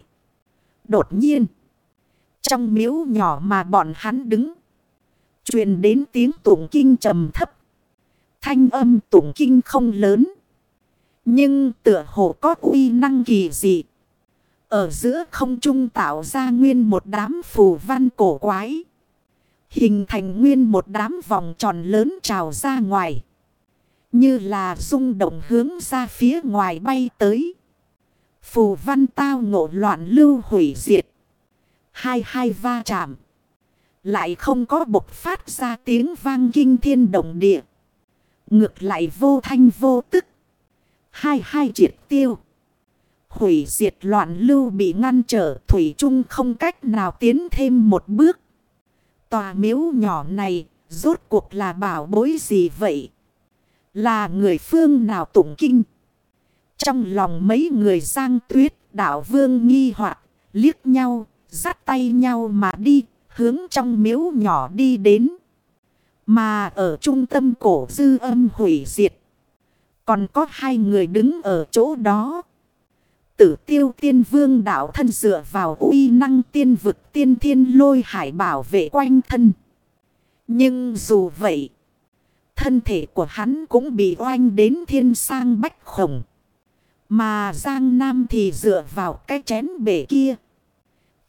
Đột nhiên. Trong miếu nhỏ mà bọn hắn đứng. truyền đến tiếng tụng kinh trầm thấp. Thanh âm tụng kinh không lớn. Nhưng tựa hồ có uy năng kỳ dị. Ở giữa không trung tạo ra nguyên một đám phù văn cổ quái. Hình thành nguyên một đám vòng tròn lớn trào ra ngoài. Như là rung động hướng ra phía ngoài bay tới. Phù văn tao ngộ loạn lưu hủy diệt. Hai hai va chạm. Lại không có bộc phát ra tiếng vang kinh thiên động địa. Ngược lại vô thanh vô tức. Hai hai triệt tiêu. Hủy diệt loạn lưu bị ngăn trở Thủy Trung không cách nào tiến thêm một bước. Tòa miếu nhỏ này rốt cuộc là bảo bối gì vậy? Là người phương nào tụng kinh? Trong lòng mấy người giang tuyết đạo vương nghi hoặc liếc nhau, dắt tay nhau mà đi, hướng trong miếu nhỏ đi đến. Mà ở trung tâm cổ dư âm hủy diệt còn có hai người đứng ở chỗ đó. Tử tiêu tiên vương đạo thân dựa vào uy năng tiên vực tiên thiên lôi hải bảo vệ quanh thân. Nhưng dù vậy, thân thể của hắn cũng bị oanh đến thiên sang bách khổng. Mà Giang Nam thì dựa vào cái chén bể kia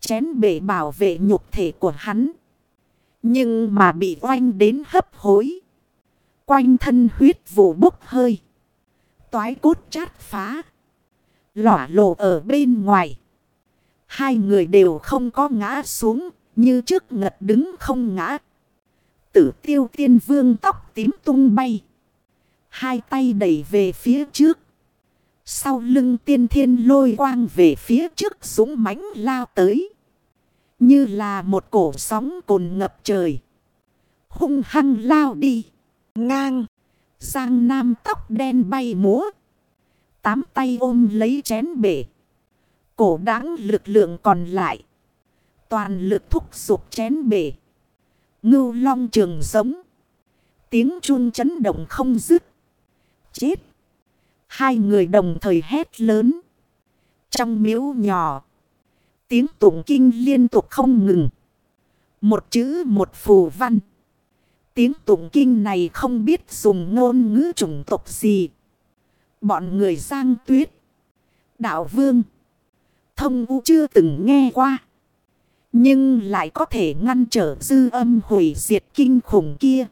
chén bể bảo vệ nhục thể của hắn. Nhưng mà bị oanh đến hấp hối. Quanh thân huyết vụ bốc hơi. Toái cốt chát phá. Lỏa lộ ở bên ngoài. Hai người đều không có ngã xuống. Như trước ngật đứng không ngã. Tử tiêu tiên vương tóc tím tung bay. Hai tay đẩy về phía trước. Sau lưng tiên thiên lôi quang về phía trước súng mãnh lao tới. Như là một cổ sóng cồn ngập trời. Hung hăng lao đi. Ngang. Giang nam tóc đen bay múa. Tám tay ôm lấy chén bể. Cổ đáng lực lượng còn lại. Toàn lực thúc sụp chén bể. Ngưu long trường giống. Tiếng chun chấn động không dứt. Chết. Hai người đồng thời hét lớn. Trong miếu nhỏ. Tiếng tụng kinh liên tục không ngừng. Một chữ một phù văn. Tiếng tụng kinh này không biết dùng ngôn ngữ chủng tộc gì. Bọn người giang tuyết. Đạo vương. Thông u chưa từng nghe qua. Nhưng lại có thể ngăn trở dư âm hủy diệt kinh khủng kia.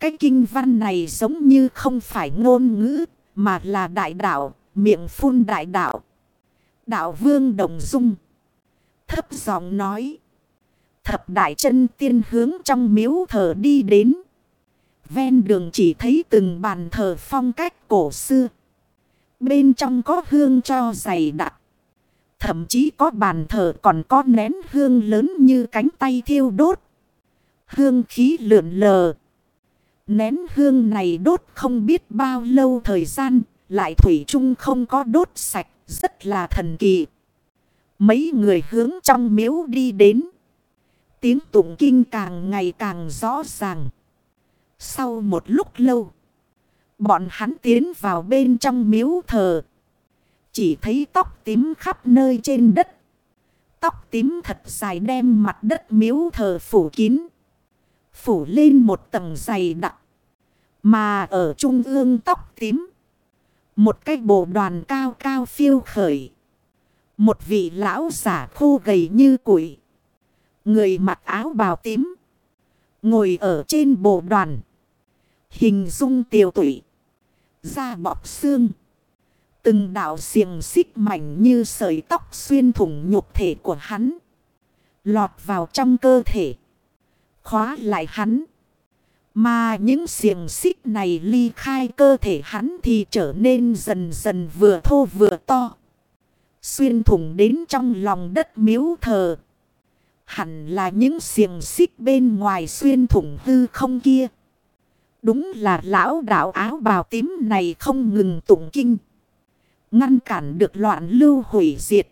Cái kinh văn này giống như không phải ngôn ngữ mà là đại đạo, miệng phun đại đạo. Đạo vương đồng dung. Thấp giọng nói. Thập đại chân tiên hướng trong miếu thờ đi đến. Ven đường chỉ thấy từng bàn thờ phong cách cổ xưa. Bên trong có hương cho dày đặc. Thậm chí có bàn thờ còn có nén hương lớn như cánh tay thiêu đốt. Hương khí lượn lờ. Nén hương này đốt không biết bao lâu thời gian, lại thủy chung không có đốt sạch, rất là thần kỳ. Mấy người hướng trong miếu đi đến. Tiếng tụng kinh càng ngày càng rõ ràng. Sau một lúc lâu, bọn hắn tiến vào bên trong miếu thờ. Chỉ thấy tóc tím khắp nơi trên đất. Tóc tím thật dài đem mặt đất miếu thờ phủ kín. Phủ lên một tầng dày đặc. Mà ở trung ương tóc tím. Một cái bộ đoàn cao cao phiêu khởi. Một vị lão giả khô gầy như củi. Người mặc áo bào tím. Ngồi ở trên bộ đoàn. Hình dung tiều tụy. Da bọc xương. Từng đạo xiềng xích mảnh như sợi tóc xuyên thủng nhục thể của hắn. Lọt vào trong cơ thể. Khóa lại hắn. Mà những xiềng xích này ly khai cơ thể hắn thì trở nên dần dần vừa thô vừa to. Xuyên thủng đến trong lòng đất miếu thờ. Hẳn là những xiềng xích bên ngoài xuyên thủng hư không kia. Đúng là lão đạo áo bào tím này không ngừng tụng kinh. Ngăn cản được loạn lưu hủy diệt.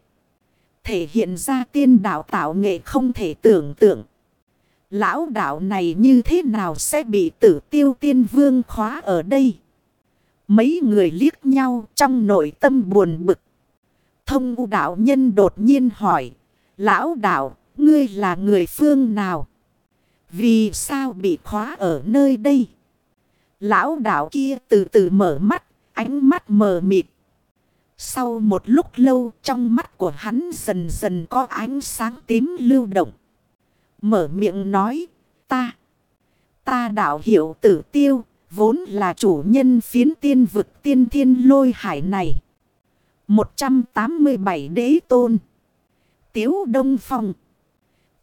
Thể hiện ra tiên đạo tạo nghệ không thể tưởng tượng. Lão đạo này như thế nào sẽ bị tử tiêu tiên vương khóa ở đây? Mấy người liếc nhau trong nội tâm buồn bực. Thông u đạo nhân đột nhiên hỏi. Lão đạo, ngươi là người phương nào? Vì sao bị khóa ở nơi đây? Lão đạo kia từ từ mở mắt, ánh mắt mờ mịt. Sau một lúc lâu trong mắt của hắn dần dần có ánh sáng tím lưu động. Mở miệng nói, ta, ta đạo hiểu tử tiêu, vốn là chủ nhân phiến tiên vực tiên thiên lôi hải này. 187 đế tôn. Tiếu Đông Phong.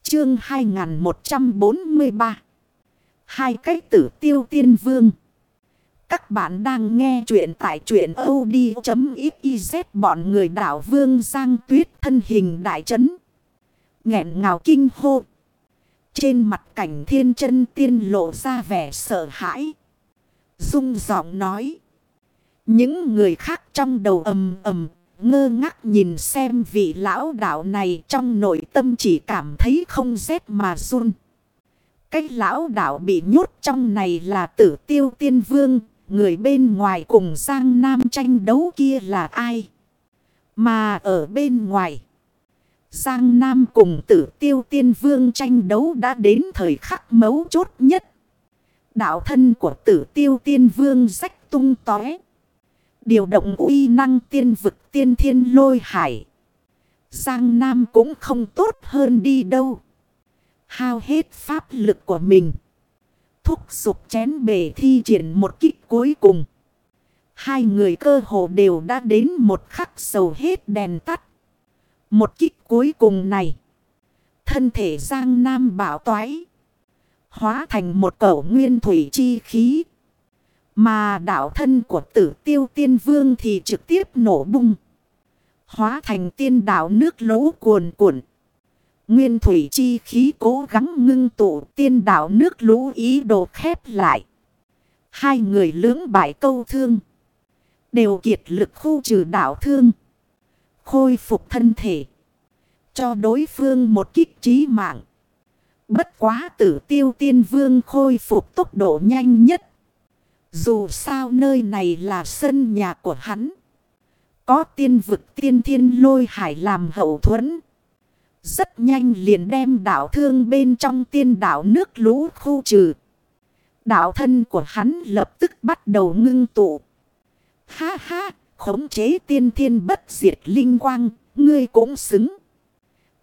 Chương 2143. Hai cách tử tiêu tiên vương. Các bạn đang nghe chuyện tại chuyện od.xyz bọn người đảo vương Giang Tuyết thân hình đại chấn. nghẹn ngào kinh hô. Trên mặt cảnh thiên chân tiên lộ ra vẻ sợ hãi. Dung giọng nói. Những người khác trong đầu ầm ầm ngơ ngác nhìn xem vị lão đạo này trong nội tâm chỉ cảm thấy không rét mà run. Cái lão đạo bị nhốt trong này là tử tiêu tiên vương, người bên ngoài cùng Giang Nam tranh đấu kia là ai? Mà ở bên ngoài, Giang Nam cùng tử tiêu tiên vương tranh đấu đã đến thời khắc mấu chốt nhất. Đạo thân của tử tiêu tiên vương rách tung tói Điều động uy năng tiên vực tiên thiên lôi hải. Giang Nam cũng không tốt hơn đi đâu. Hao hết pháp lực của mình. Thúc sụp chén bể thi triển một kích cuối cùng. Hai người cơ hồ đều đã đến một khắc sầu hết đèn tắt. Một kích cuối cùng này. Thân thể Giang Nam bảo toái. Hóa thành một cẩu nguyên thủy chi khí. Mà đạo thân của tử tiêu tiên vương thì trực tiếp nổ bung. Hóa thành tiên đạo nước lỗ cuồn cuộn. Nguyên thủy chi khí cố gắng ngưng tụ tiên đạo nước lũ ý đồ khép lại. Hai người lưỡng bại câu thương. Đều kiệt lực khu trừ đạo thương. Khôi phục thân thể. Cho đối phương một kích trí mạng. Bất quá tử tiêu tiên vương khôi phục tốc độ nhanh nhất. Dù sao nơi này là sân nhà của hắn. Có tiên vực tiên thiên lôi hải làm hậu thuẫn. Rất nhanh liền đem đảo thương bên trong tiên đảo nước lũ khu trừ. Đạo thân của hắn lập tức bắt đầu ngưng tụ. Ha ha, khống chế tiên thiên bất diệt linh quang, ngươi cũng xứng.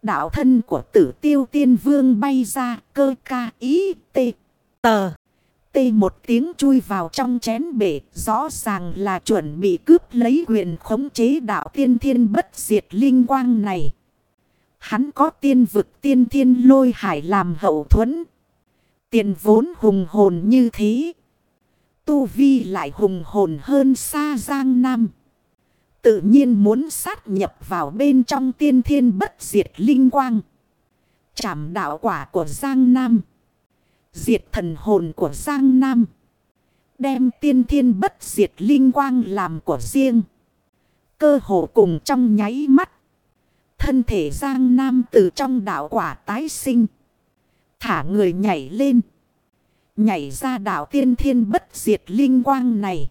Đạo thân của tử tiêu tiên vương bay ra cơ ca ý tê tờ. Tê một tiếng chui vào trong chén bể, rõ ràng là chuẩn bị cướp lấy quyền khống chế đạo tiên thiên bất diệt linh quang này. Hắn có tiên vực tiên thiên lôi hải làm hậu thuẫn. Tiền vốn hùng hồn như thế. Tu Vi lại hùng hồn hơn xa Giang Nam. Tự nhiên muốn sát nhập vào bên trong tiên thiên bất diệt linh quang. Chảm đạo quả của Giang Nam. Diệt thần hồn của Giang Nam. Đem tiên thiên bất diệt linh quang làm của riêng. Cơ hồ cùng trong nháy mắt. Thân thể Giang Nam từ trong đạo quả tái sinh. Thả người nhảy lên. Nhảy ra đạo tiên thiên bất diệt linh quang này.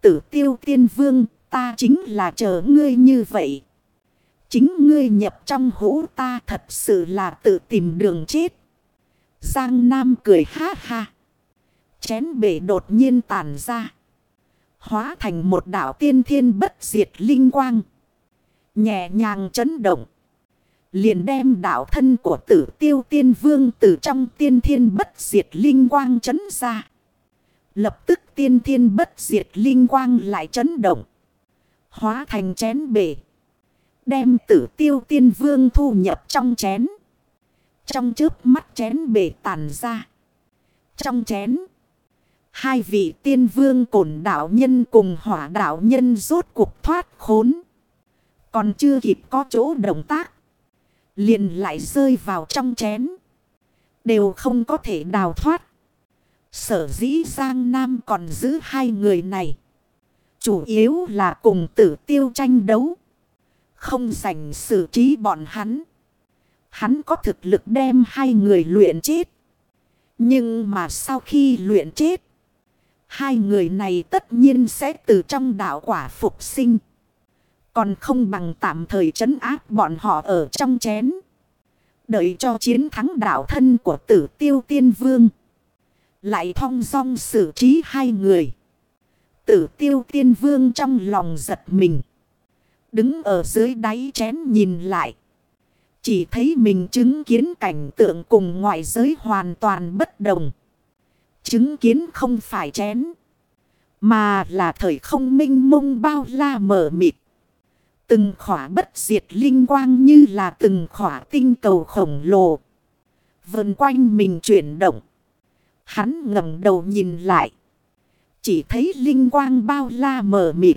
Tử tiêu tiên vương, ta chính là chờ ngươi như vậy. Chính ngươi nhập trong hũ ta thật sự là tự tìm đường chết. Giang Nam cười ha ha. Chén bể đột nhiên tàn ra. Hóa thành một đảo tiên thiên bất diệt linh quang. Nhẹ nhàng chấn động. Liền đem đạo thân của tử tiêu tiên vương từ trong tiên thiên bất diệt linh quang chấn ra. Lập tức tiên thiên bất diệt linh quang lại chấn động. Hóa thành chén bể. Đem tử tiêu tiên vương thu nhập trong chén. Trong trước mắt chén bể tàn ra. Trong chén. Hai vị tiên vương cổn đạo nhân cùng hỏa đạo nhân rốt cuộc thoát khốn. Còn chưa kịp có chỗ động tác. Liền lại rơi vào trong chén. Đều không có thể đào thoát. Sở dĩ Giang Nam còn giữ hai người này. Chủ yếu là cùng tử tiêu tranh đấu. Không dành xử trí bọn hắn. Hắn có thực lực đem hai người luyện chết. Nhưng mà sau khi luyện chết. Hai người này tất nhiên sẽ từ trong đạo quả phục sinh. Còn không bằng tạm thời trấn áp bọn họ ở trong chén. Đợi cho chiến thắng đạo thân của tử tiêu tiên vương. Lại thong dong xử trí hai người. Tử tiêu tiên vương trong lòng giật mình. Đứng ở dưới đáy chén nhìn lại. Chỉ thấy mình chứng kiến cảnh tượng cùng ngoại giới hoàn toàn bất đồng. Chứng kiến không phải chén. Mà là thời không minh mông bao la mở mịt. Từng khỏa bất diệt linh quang như là từng khỏa tinh cầu khổng lồ. Vần quanh mình chuyển động. Hắn ngẩng đầu nhìn lại. Chỉ thấy linh quang bao la mở mịt.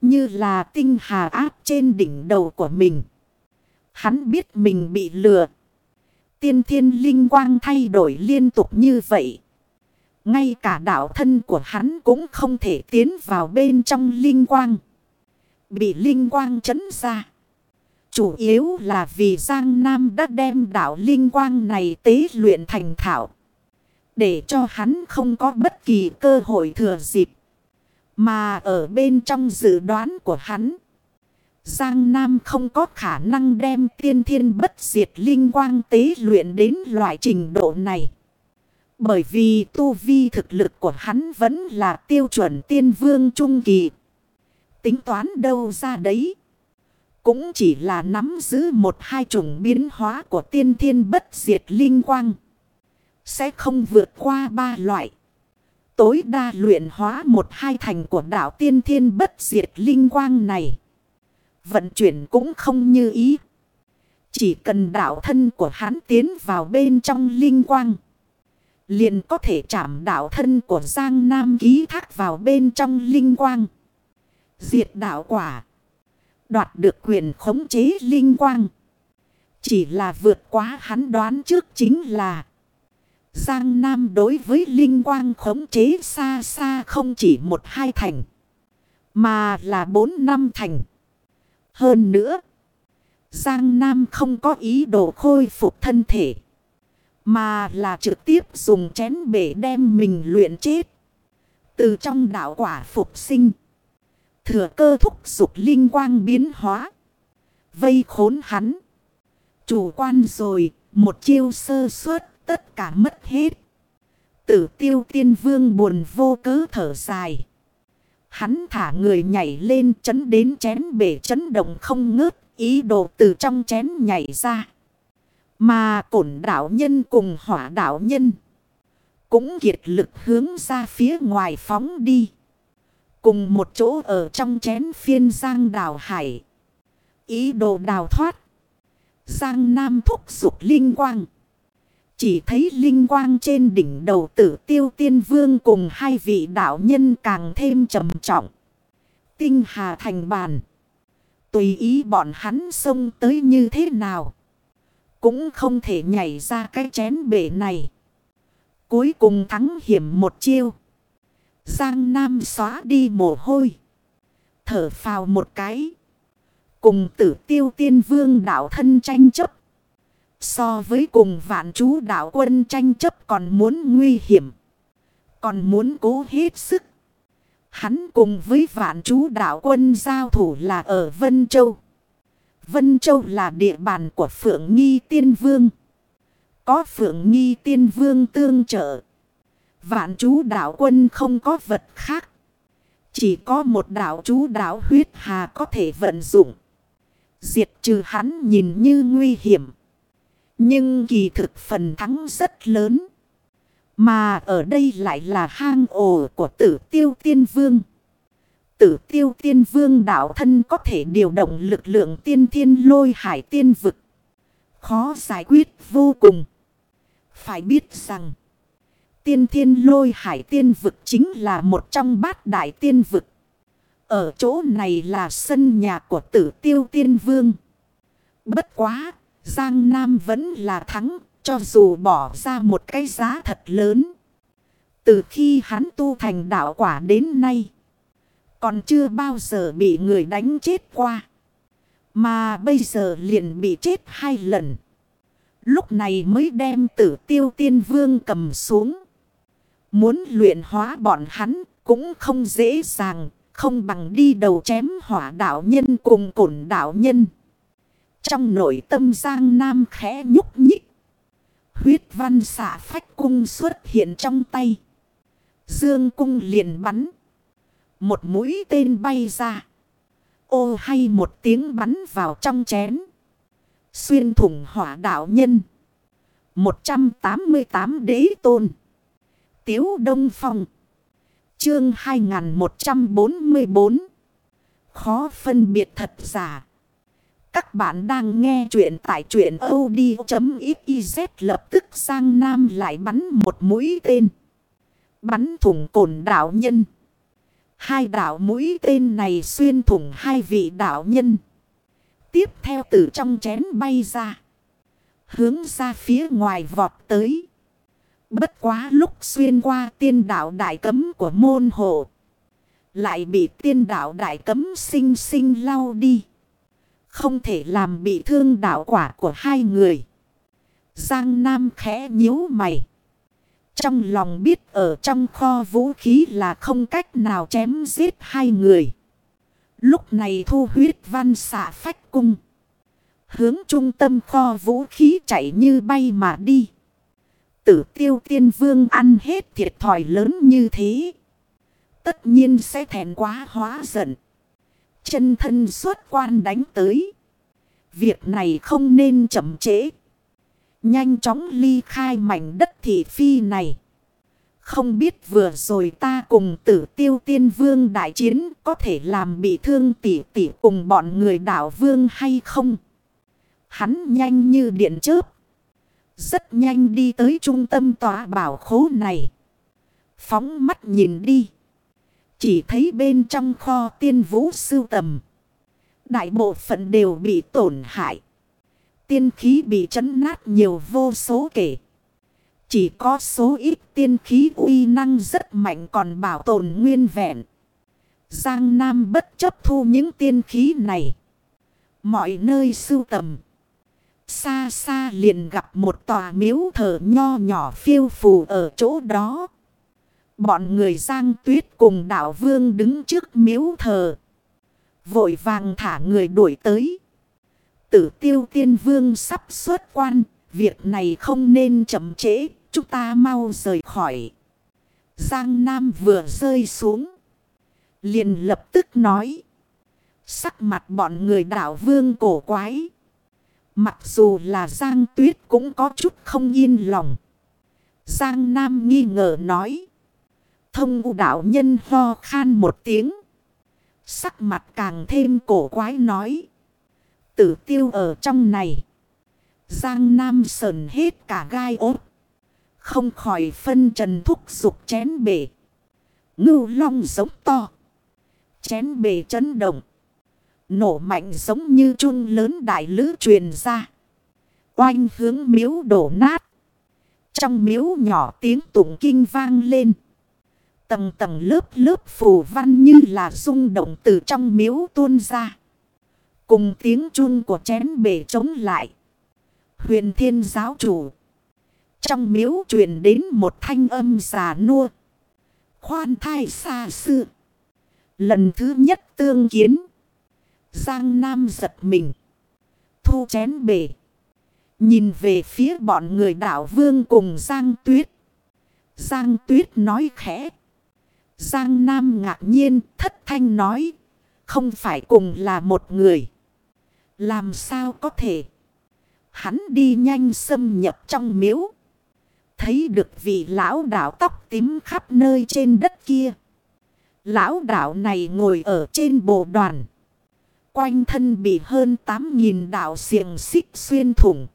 Như là tinh hà áp trên đỉnh đầu của mình. Hắn biết mình bị lừa. Tiên thiên linh quang thay đổi liên tục như vậy. Ngay cả đạo thân của hắn cũng không thể tiến vào bên trong linh quang. Bị linh quang chấn ra. Chủ yếu là vì Giang Nam đã đem đạo linh quang này tế luyện thành thảo. Để cho hắn không có bất kỳ cơ hội thừa dịp. Mà ở bên trong dự đoán của hắn. Giang Nam không có khả năng đem tiên thiên bất diệt linh quang tế luyện đến loại trình độ này. Bởi vì tu vi thực lực của hắn vẫn là tiêu chuẩn tiên vương trung kỳ. Tính toán đâu ra đấy. Cũng chỉ là nắm giữ một hai chủng biến hóa của tiên thiên bất diệt linh quang. Sẽ không vượt qua ba loại. Tối đa luyện hóa một hai thành của đạo tiên thiên bất diệt linh quang này. Vận chuyển cũng không như ý. Chỉ cần đạo thân của hắn tiến vào bên trong linh quang. Liền có thể chạm đạo thân của Giang Nam ký thác vào bên trong linh quang. Diệt đạo quả. Đoạt được quyền khống chế linh quang. Chỉ là vượt quá hắn đoán trước chính là. Giang Nam đối với linh quang khống chế xa xa không chỉ một hai thành. Mà là bốn năm thành. Hơn nữa. Giang Nam không có ý đồ khôi phục thân thể. Mà là trực tiếp dùng chén bể đem mình luyện chết. Từ trong đạo quả phục sinh. Thừa cơ thúc dục linh quang biến hóa. Vây khốn hắn. Chủ quan rồi, một chiêu sơ suất, tất cả mất hết. Tử tiêu tiên vương buồn vô cớ thở dài. Hắn thả người nhảy lên chấn đến chén bể chấn động không ngớt, ý đồ từ trong chén nhảy ra. Mà cổn đạo nhân cùng hỏa đạo nhân. Cũng kiệt lực hướng ra phía ngoài phóng đi. Cùng một chỗ ở trong chén phiên giang đào hải. Ý đồ đào thoát. Giang Nam thúc dục linh quang. Chỉ thấy linh quang trên đỉnh đầu tử tiêu tiên vương cùng hai vị đạo nhân càng thêm trầm trọng. Tinh hà thành bàn. Tùy ý bọn hắn xông tới như thế nào. Cũng không thể nhảy ra cái chén bể này. Cuối cùng thắng hiểm một chiêu. Giang Nam xóa đi mồ hôi. Thở phào một cái. Cùng tử tiêu tiên vương đạo thân tranh chấp. So với cùng vạn chú đạo quân tranh chấp còn muốn nguy hiểm. Còn muốn cố hết sức. Hắn cùng với vạn chú đạo quân giao thủ là ở Vân Châu. Vân Châu là địa bàn của Phượng Nghi Tiên Vương. Có Phượng Nghi Tiên Vương tương trợ. Vạn chú đạo quân không có vật khác. Chỉ có một đạo chú đạo huyết hà có thể vận dụng. Diệt trừ hắn nhìn như nguy hiểm. Nhưng kỳ thực phần thắng rất lớn. Mà ở đây lại là hang ổ của tử tiêu tiên vương. Tử tiêu tiên vương đạo thân có thể điều động lực lượng tiên thiên lôi hải tiên vực. Khó giải quyết vô cùng. Phải biết rằng. Tiên thiên lôi hải tiên vực chính là một trong bát đại tiên vực. Ở chỗ này là sân nhà của tử tiêu tiên vương. Bất quá, Giang Nam vẫn là thắng, cho dù bỏ ra một cái giá thật lớn. Từ khi hắn tu thành đạo quả đến nay, còn chưa bao giờ bị người đánh chết qua. Mà bây giờ liền bị chết hai lần. Lúc này mới đem tử tiêu tiên vương cầm xuống. Muốn luyện hóa bọn hắn cũng không dễ dàng. Không bằng đi đầu chém hỏa đạo nhân cùng cổn đạo nhân. Trong nội tâm Giang Nam khẽ nhúc nhích. Huyết văn xả phách cung xuất hiện trong tay. Dương cung liền bắn. Một mũi tên bay ra. Ô hay một tiếng bắn vào trong chén. Xuyên thủng hỏa đạo nhân. 188 đế tôn. Tiếu Đông Phong. Chương 2144. Khó phân biệt thật giả. Các bạn đang nghe chuyện tại chuyện od.xyz lập tức sang Nam lại bắn một mũi tên. Bắn thủng cồn đạo nhân. Hai đạo mũi tên này xuyên thủng hai vị đạo nhân. Tiếp theo từ trong chén bay ra. Hướng ra phía ngoài vọt tới. Bất quá lúc xuyên qua tiên đạo đại cấm của môn hộ. Lại bị tiên đạo đại cấm sinh sinh lau đi. Không thể làm bị thương đạo quả của hai người. Giang Nam khẽ nhíu mày. Trong lòng biết ở trong kho vũ khí là không cách nào chém giết hai người. Lúc này thu huyết văn xạ phách cung. Hướng trung tâm kho vũ khí chạy như bay mà đi. Tử tiêu tiên vương ăn hết thiệt thòi lớn như thế. Tất nhiên sẽ thèn quá hóa giận. Chân thân xuất quan đánh tới. Việc này không nên chậm trễ. Nhanh chóng ly khai mảnh đất thị phi này. Không biết vừa rồi ta cùng tử tiêu tiên vương đại chiến có thể làm bị thương tỷ tỷ cùng bọn người đảo vương hay không? Hắn nhanh như điện chớp. Rất nhanh đi tới trung tâm tòa bảo khố này. Phóng mắt nhìn đi. Chỉ thấy bên trong kho tiên vũ sưu tầm. Đại bộ phận đều bị tổn hại. Tiên khí bị chấn nát nhiều vô số kể. Chỉ có số ít tiên khí uy năng rất mạnh còn bảo tồn nguyên vẹn. Giang Nam bất chấp thu những tiên khí này. Mọi nơi sưu tầm. Xa xa liền gặp một tòa miếu thờ nho nhỏ phiêu phù ở chỗ đó. Bọn người Giang Tuyết cùng đạo vương đứng trước miếu thờ. Vội vàng thả người đuổi tới. Tử tiêu tiên vương sắp xuất quan. Việc này không nên chậm trễ. Chúng ta mau rời khỏi. Giang Nam vừa rơi xuống. Liền lập tức nói. Sắc mặt bọn người đạo vương cổ quái. Mặc dù là Giang Tuyết cũng có chút không yên lòng. Giang Nam nghi ngờ nói. Thông u đạo nhân ho khan một tiếng. Sắc mặt càng thêm cổ quái nói. Tử tiêu ở trong này. Giang Nam sờn hết cả gai ốt. Không khỏi phân trần thúc dục chén bể. Ngưu long giống to. Chén bể chấn động. Nổ mạnh giống như chun lớn đại lứ truyền ra. Oanh hướng miếu đổ nát. Trong miếu nhỏ tiếng tụng kinh vang lên. Tầng tầng lớp lớp phù văn như là rung động từ trong miếu tuôn ra. Cùng tiếng chun của chén bể chống lại. Huyền thiên giáo chủ. Trong miếu truyền đến một thanh âm già nua. Khoan thai xa xưa. Lần thứ nhất tương kiến. Giang Nam giật mình. Thu chén bể. Nhìn về phía bọn người đảo vương cùng Giang Tuyết. Giang Tuyết nói khẽ. Giang Nam ngạc nhiên, thất thanh nói. Không phải cùng là một người. Làm sao có thể. Hắn đi nhanh xâm nhập trong miếu. Thấy được vị lão đảo tóc tím khắp nơi trên đất kia. Lão đảo này ngồi ở trên bộ đoàn. Quanh thân bị hơn 8.000 đạo xiềng xích xuyên thủng.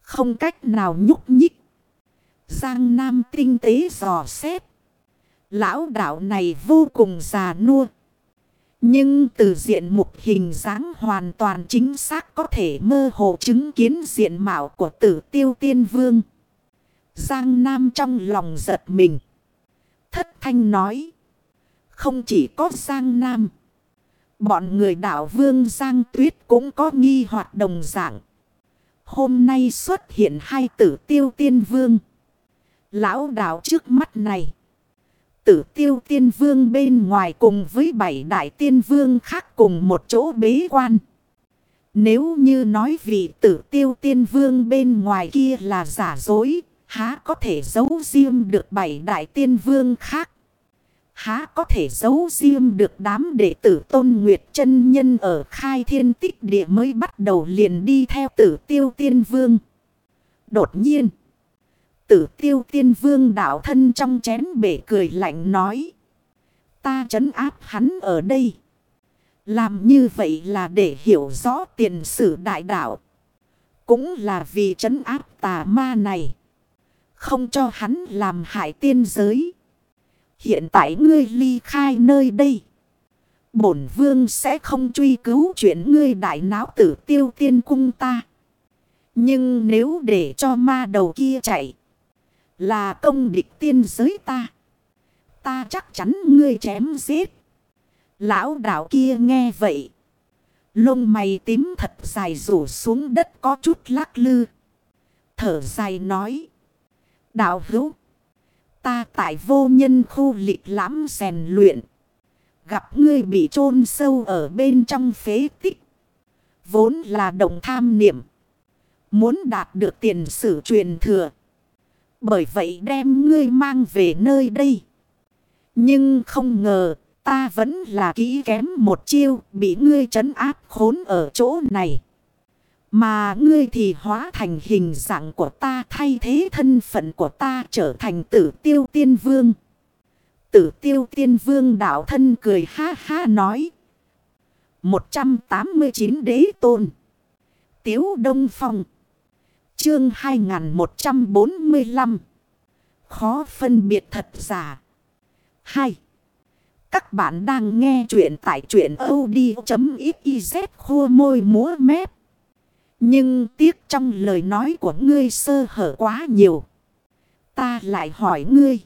Không cách nào nhúc nhích. Giang Nam tinh tế dò xét. Lão đạo này vô cùng già nua. Nhưng từ diện mục hình dáng hoàn toàn chính xác có thể mơ hồ chứng kiến diện mạo của tử tiêu tiên vương. Giang Nam trong lòng giật mình. Thất thanh nói. Không chỉ có Giang Nam. Bọn người đảo vương Giang Tuyết cũng có nghi hoạt đồng dạng. Hôm nay xuất hiện hai tử tiêu tiên vương. Lão đảo trước mắt này. Tử tiêu tiên vương bên ngoài cùng với bảy đại tiên vương khác cùng một chỗ bế quan. Nếu như nói vị tử tiêu tiên vương bên ngoài kia là giả dối, há có thể giấu riêng được bảy đại tiên vương khác. Há có thể giấu riêng được đám đệ tử tôn nguyệt chân nhân ở khai thiên tích địa mới bắt đầu liền đi theo tử tiêu tiên vương. Đột nhiên, tử tiêu tiên vương đạo thân trong chén bể cười lạnh nói. Ta trấn áp hắn ở đây. Làm như vậy là để hiểu rõ tiền sử đại đạo. Cũng là vì trấn áp tà ma này. Không cho hắn làm hại tiên giới. Hiện tại ngươi ly khai nơi đây. Bổn vương sẽ không truy cứu chuyện ngươi đại náo tử tiêu tiên cung ta. Nhưng nếu để cho ma đầu kia chạy. Là công địch tiên giới ta. Ta chắc chắn ngươi chém giết. Lão đạo kia nghe vậy. Lông mày tím thật dài rủ xuống đất có chút lắc lư. Thở dài nói. Đạo hữu. Ta tại vô nhân khu lịch lãm rèn luyện. Gặp ngươi bị chôn sâu ở bên trong phế tích. Vốn là đồng tham niệm. Muốn đạt được tiền sử truyền thừa. Bởi vậy đem ngươi mang về nơi đây. Nhưng không ngờ, ta vẫn là kỹ kém một chiêu, bị ngươi trấn áp khốn ở chỗ này. Mà ngươi thì hóa thành hình dạng của ta, thay thế thân phận của ta trở thành tử tiêu tiên vương. Tử tiêu tiên vương đạo thân cười ha ha nói. 189 đế tôn. Tiếu Đông Phong. Chương 2145. Khó phân biệt thật giả. 2. Các bạn đang nghe chuyện tại chuyện od.xyz khua môi múa mép. Nhưng tiếc trong lời nói của ngươi sơ hở quá nhiều. Ta lại hỏi ngươi.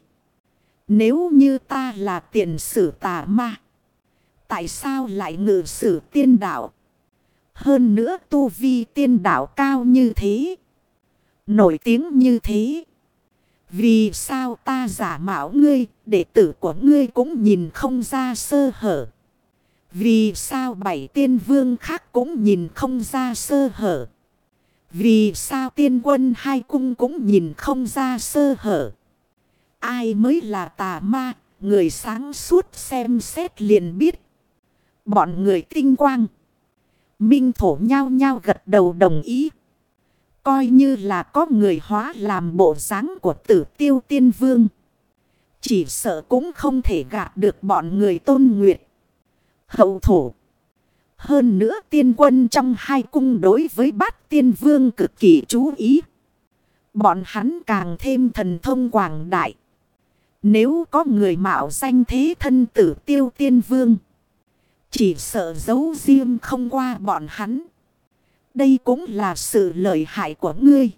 Nếu như ta là tiền sử tà ma. Tại sao lại ngự sử tiên đạo? Hơn nữa tu vi tiên đạo cao như thế. Nổi tiếng như thế. Vì sao ta giả mạo ngươi, đệ tử của ngươi cũng nhìn không ra sơ hở. Vì sao bảy tiên vương khác cũng nhìn không ra sơ hở. Vì sao tiên quân hai cung cũng nhìn không ra sơ hở. Ai mới là tà ma, người sáng suốt xem xét liền biết. Bọn người tinh quang. Minh thổ nhau nhau gật đầu đồng ý. Coi như là có người hóa làm bộ dáng của tử tiêu tiên vương. Chỉ sợ cũng không thể gạt được bọn người tôn nguyệt. Hậu thổ. Hơn nữa tiên quân trong hai cung đối với bát tiên vương cực kỳ chú ý. Bọn hắn càng thêm thần thông quảng đại. Nếu có người mạo danh thế thân tử tiêu tiên vương. Chỉ sợ giấu riêng không qua bọn hắn. Đây cũng là sự lợi hại của ngươi.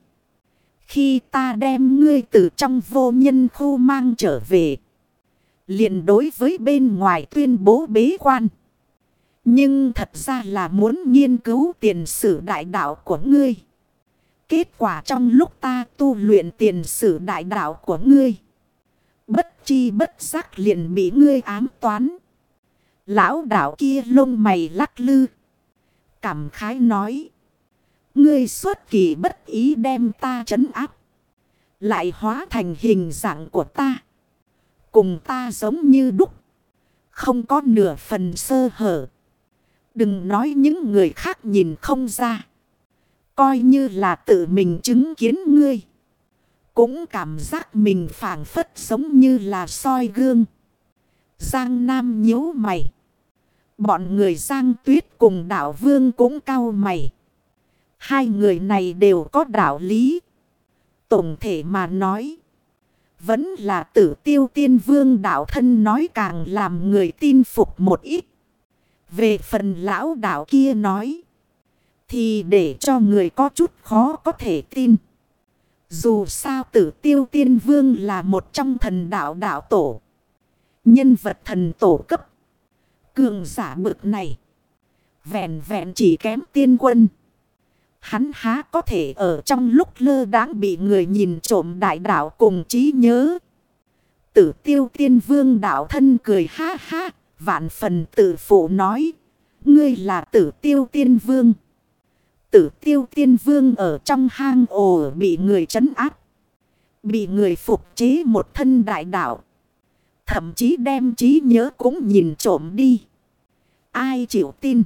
Khi ta đem ngươi từ trong vô nhân khu mang trở về. liền đối với bên ngoài tuyên bố bế quan. Nhưng thật ra là muốn nghiên cứu tiền sử đại đạo của ngươi. Kết quả trong lúc ta tu luyện tiền sử đại đạo của ngươi. Bất chi bất giác liền bị ngươi ám toán. Lão đạo kia lông mày lắc lư. Cảm khái nói. Ngươi xuất kỳ bất ý đem ta trấn áp. Lại hóa thành hình dạng của ta. Cùng ta giống như đúc. Không có nửa phần sơ hở. Đừng nói những người khác nhìn không ra. Coi như là tự mình chứng kiến ngươi. Cũng cảm giác mình phản phất giống như là soi gương. Giang Nam nhíu mày. Bọn người Giang Tuyết cùng đảo Vương cũng cau mày. Hai người này đều có đạo lý. Tổng thể mà nói. Vẫn là tử tiêu tiên vương đạo thân nói càng làm người tin phục một ít. Về phần lão đạo kia nói. Thì để cho người có chút khó có thể tin. Dù sao tử tiêu tiên vương là một trong thần đạo đạo tổ. Nhân vật thần tổ cấp. Cường giả bực này. Vẹn vẹn chỉ kém tiên quân. Hắn há có thể ở trong lúc lơ đáng bị người nhìn trộm đại đạo cùng trí nhớ. Tử tiêu tiên vương đạo thân cười ha ha. Vạn phần tử phụ nói. Ngươi là tử tiêu tiên vương. Tử tiêu tiên vương ở trong hang ổ bị người trấn áp. Bị người phục chế một thân đại đạo. Thậm chí đem trí nhớ cũng nhìn trộm đi. Ai chịu tin?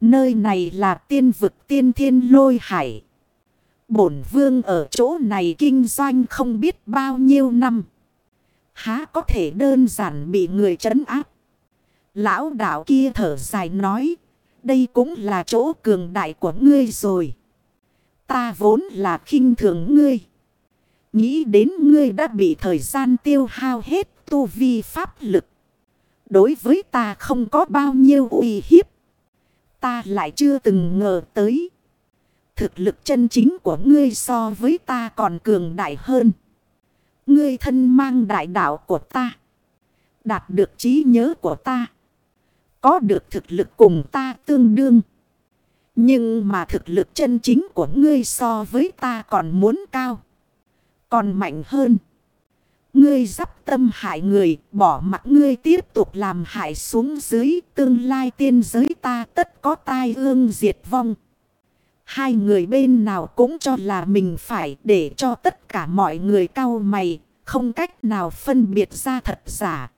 Nơi này là tiên vực tiên thiên lôi hải. Bổn vương ở chỗ này kinh doanh không biết bao nhiêu năm. Há có thể đơn giản bị người trấn áp. Lão đạo kia thở dài nói. Đây cũng là chỗ cường đại của ngươi rồi. Ta vốn là khinh thường ngươi. Nghĩ đến ngươi đã bị thời gian tiêu hao hết tu vi pháp lực. Đối với ta không có bao nhiêu uy hiếp. Ta lại chưa từng ngờ tới. Thực lực chân chính của ngươi so với ta còn cường đại hơn. Ngươi thân mang đại đạo của ta. Đạt được trí nhớ của ta. Có được thực lực cùng ta tương đương. Nhưng mà thực lực chân chính của ngươi so với ta còn muốn cao. Còn mạnh hơn. Ngươi dắp tâm hại người, bỏ mặt ngươi tiếp tục làm hại xuống dưới, tương lai tiên giới ta tất có tai ương diệt vong. Hai người bên nào cũng cho là mình phải để cho tất cả mọi người cau mày, không cách nào phân biệt ra thật giả.